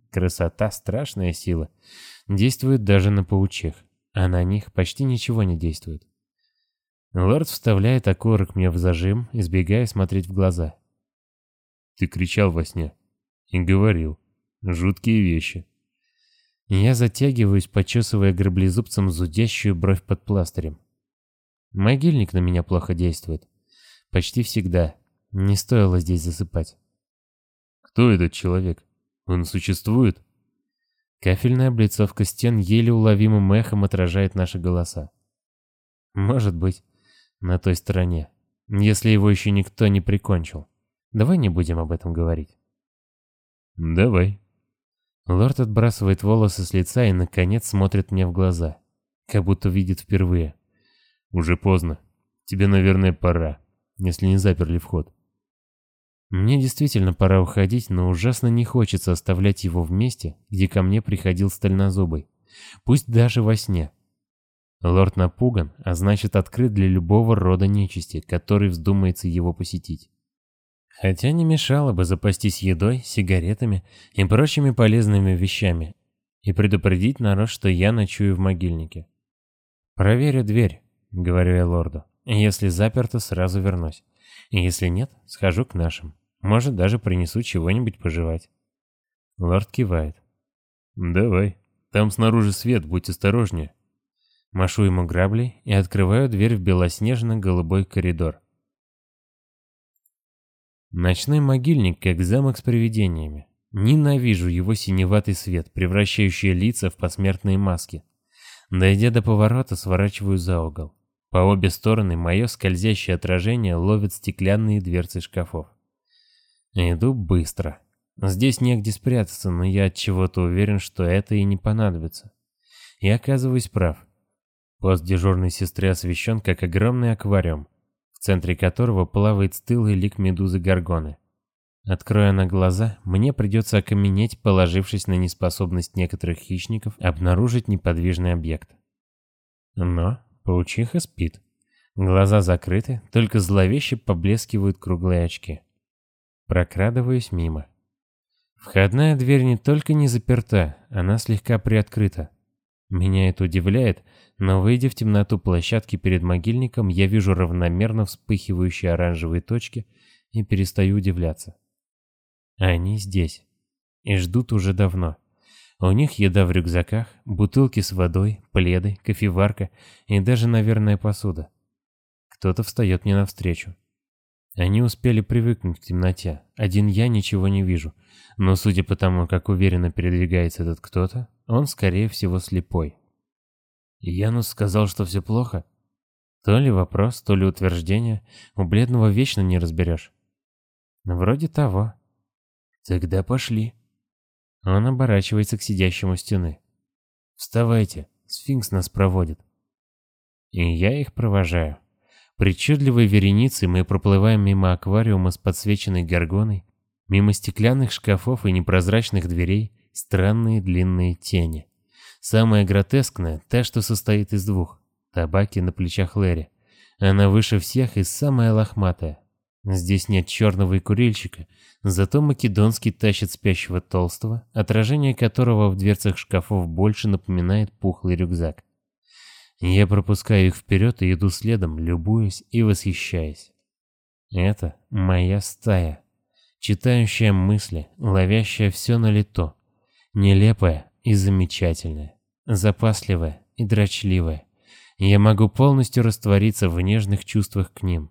Красота — страшная сила. Действует даже на паучих а на них почти ничего не действует. Лорд вставляет окурок мне в зажим, избегая смотреть в глаза. «Ты кричал во сне и говорил. Жуткие вещи». Я затягиваюсь, почесывая граблезубцем зудящую бровь под пластырем. Могильник на меня плохо действует. Почти всегда. Не стоило здесь засыпать. «Кто этот человек? Он существует?» Кафельная облицовка стен еле уловимым эхом отражает наши голоса. Может быть, на той стороне, если его еще никто не прикончил. Давай не будем об этом говорить. Давай. Лорд отбрасывает волосы с лица и, наконец, смотрит мне в глаза. Как будто видит впервые. Уже поздно. Тебе, наверное, пора, если не заперли вход. Мне действительно пора уходить, но ужасно не хочется оставлять его в месте, где ко мне приходил стальнозубый. Пусть даже во сне. Лорд напуган, а значит открыт для любого рода нечисти, который вздумается его посетить. Хотя не мешало бы запастись едой, сигаретами и прочими полезными вещами и предупредить народ, что я ночую в могильнике. «Проверю дверь», — говорю я лорду. «Если заперто, сразу вернусь. Если нет, схожу к нашим». Может, даже принесу чего-нибудь пожевать. Лорд кивает. «Давай. Там снаружи свет, будь осторожнее». Машу ему граблей и открываю дверь в белоснежно-голубой коридор. Ночной могильник, как замок с привидениями. Ненавижу его синеватый свет, превращающий лица в посмертные маски. Дойдя до поворота, сворачиваю за угол. По обе стороны мое скользящее отражение ловит стеклянные дверцы шкафов. Иду быстро. Здесь негде спрятаться, но я от чего-то уверен, что это и не понадобится. И оказываюсь прав. Пост дежурной сестры освещен как огромный аквариум, в центре которого плавает стылый лик медузы Гаргоны. Откроя на глаза, мне придется окаменеть, положившись на неспособность некоторых хищников обнаружить неподвижный объект. Но Паучиха спит. Глаза закрыты, только зловеще поблескивают круглые очки. Прокрадываюсь мимо. Входная дверь не только не заперта, она слегка приоткрыта. Меня это удивляет, но выйдя в темноту площадки перед могильником, я вижу равномерно вспыхивающие оранжевые точки и перестаю удивляться. Они здесь. И ждут уже давно. У них еда в рюкзаках, бутылки с водой, пледы, кофеварка и даже, наверное, посуда. Кто-то встает мне навстречу. Они успели привыкнуть к темноте. Один я ничего не вижу. Но судя по тому, как уверенно передвигается этот кто-то, он, скорее всего, слепой. Янус сказал, что все плохо. То ли вопрос, то ли утверждение. У бледного вечно не разберешь. Вроде того. Тогда пошли. Он оборачивается к сидящему стены. «Вставайте, сфинкс нас проводит». И я их провожаю. Причудливой вереницей мы проплываем мимо аквариума с подсвеченной горгоной, мимо стеклянных шкафов и непрозрачных дверей, странные длинные тени. Самая гротескная — та, что состоит из двух. Табаки на плечах Лэри. Она выше всех и самая лохматая. Здесь нет черного и курильщика, зато македонский тащит спящего толстого, отражение которого в дверцах шкафов больше напоминает пухлый рюкзак. Я пропускаю их вперед и иду следом, любуясь и восхищаясь. Это моя стая, читающая мысли, ловящая все на лето, нелепая и замечательная, запасливая и дрочливая. Я могу полностью раствориться в нежных чувствах к ним.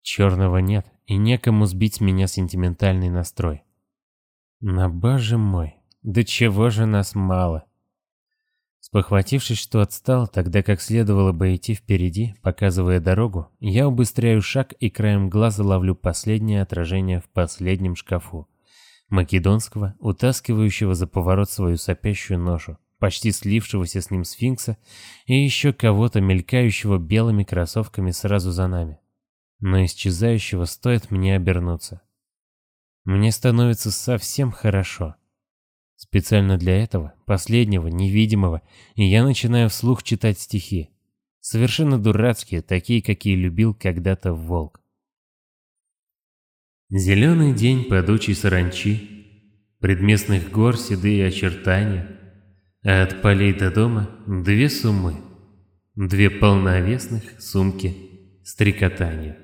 Черного нет, и некому сбить с меня сентиментальный настрой. Но, боже мой, да чего же нас мало? Спохватившись, что отстал, тогда как следовало бы идти впереди, показывая дорогу, я убыстряю шаг и краем глаза ловлю последнее отражение в последнем шкафу. Македонского, утаскивающего за поворот свою сопящую ношу, почти слившегося с ним сфинкса и еще кого-то мелькающего белыми кроссовками сразу за нами но исчезающего стоит мне обернуться. Мне становится совсем хорошо. Специально для этого, последнего, невидимого, и я начинаю вслух читать стихи. Совершенно дурацкие, такие, какие любил когда-то волк. Зеленый день падучей саранчи, Предместных гор седые очертания, А от полей до дома две суммы, Две полновесных сумки стрекотания.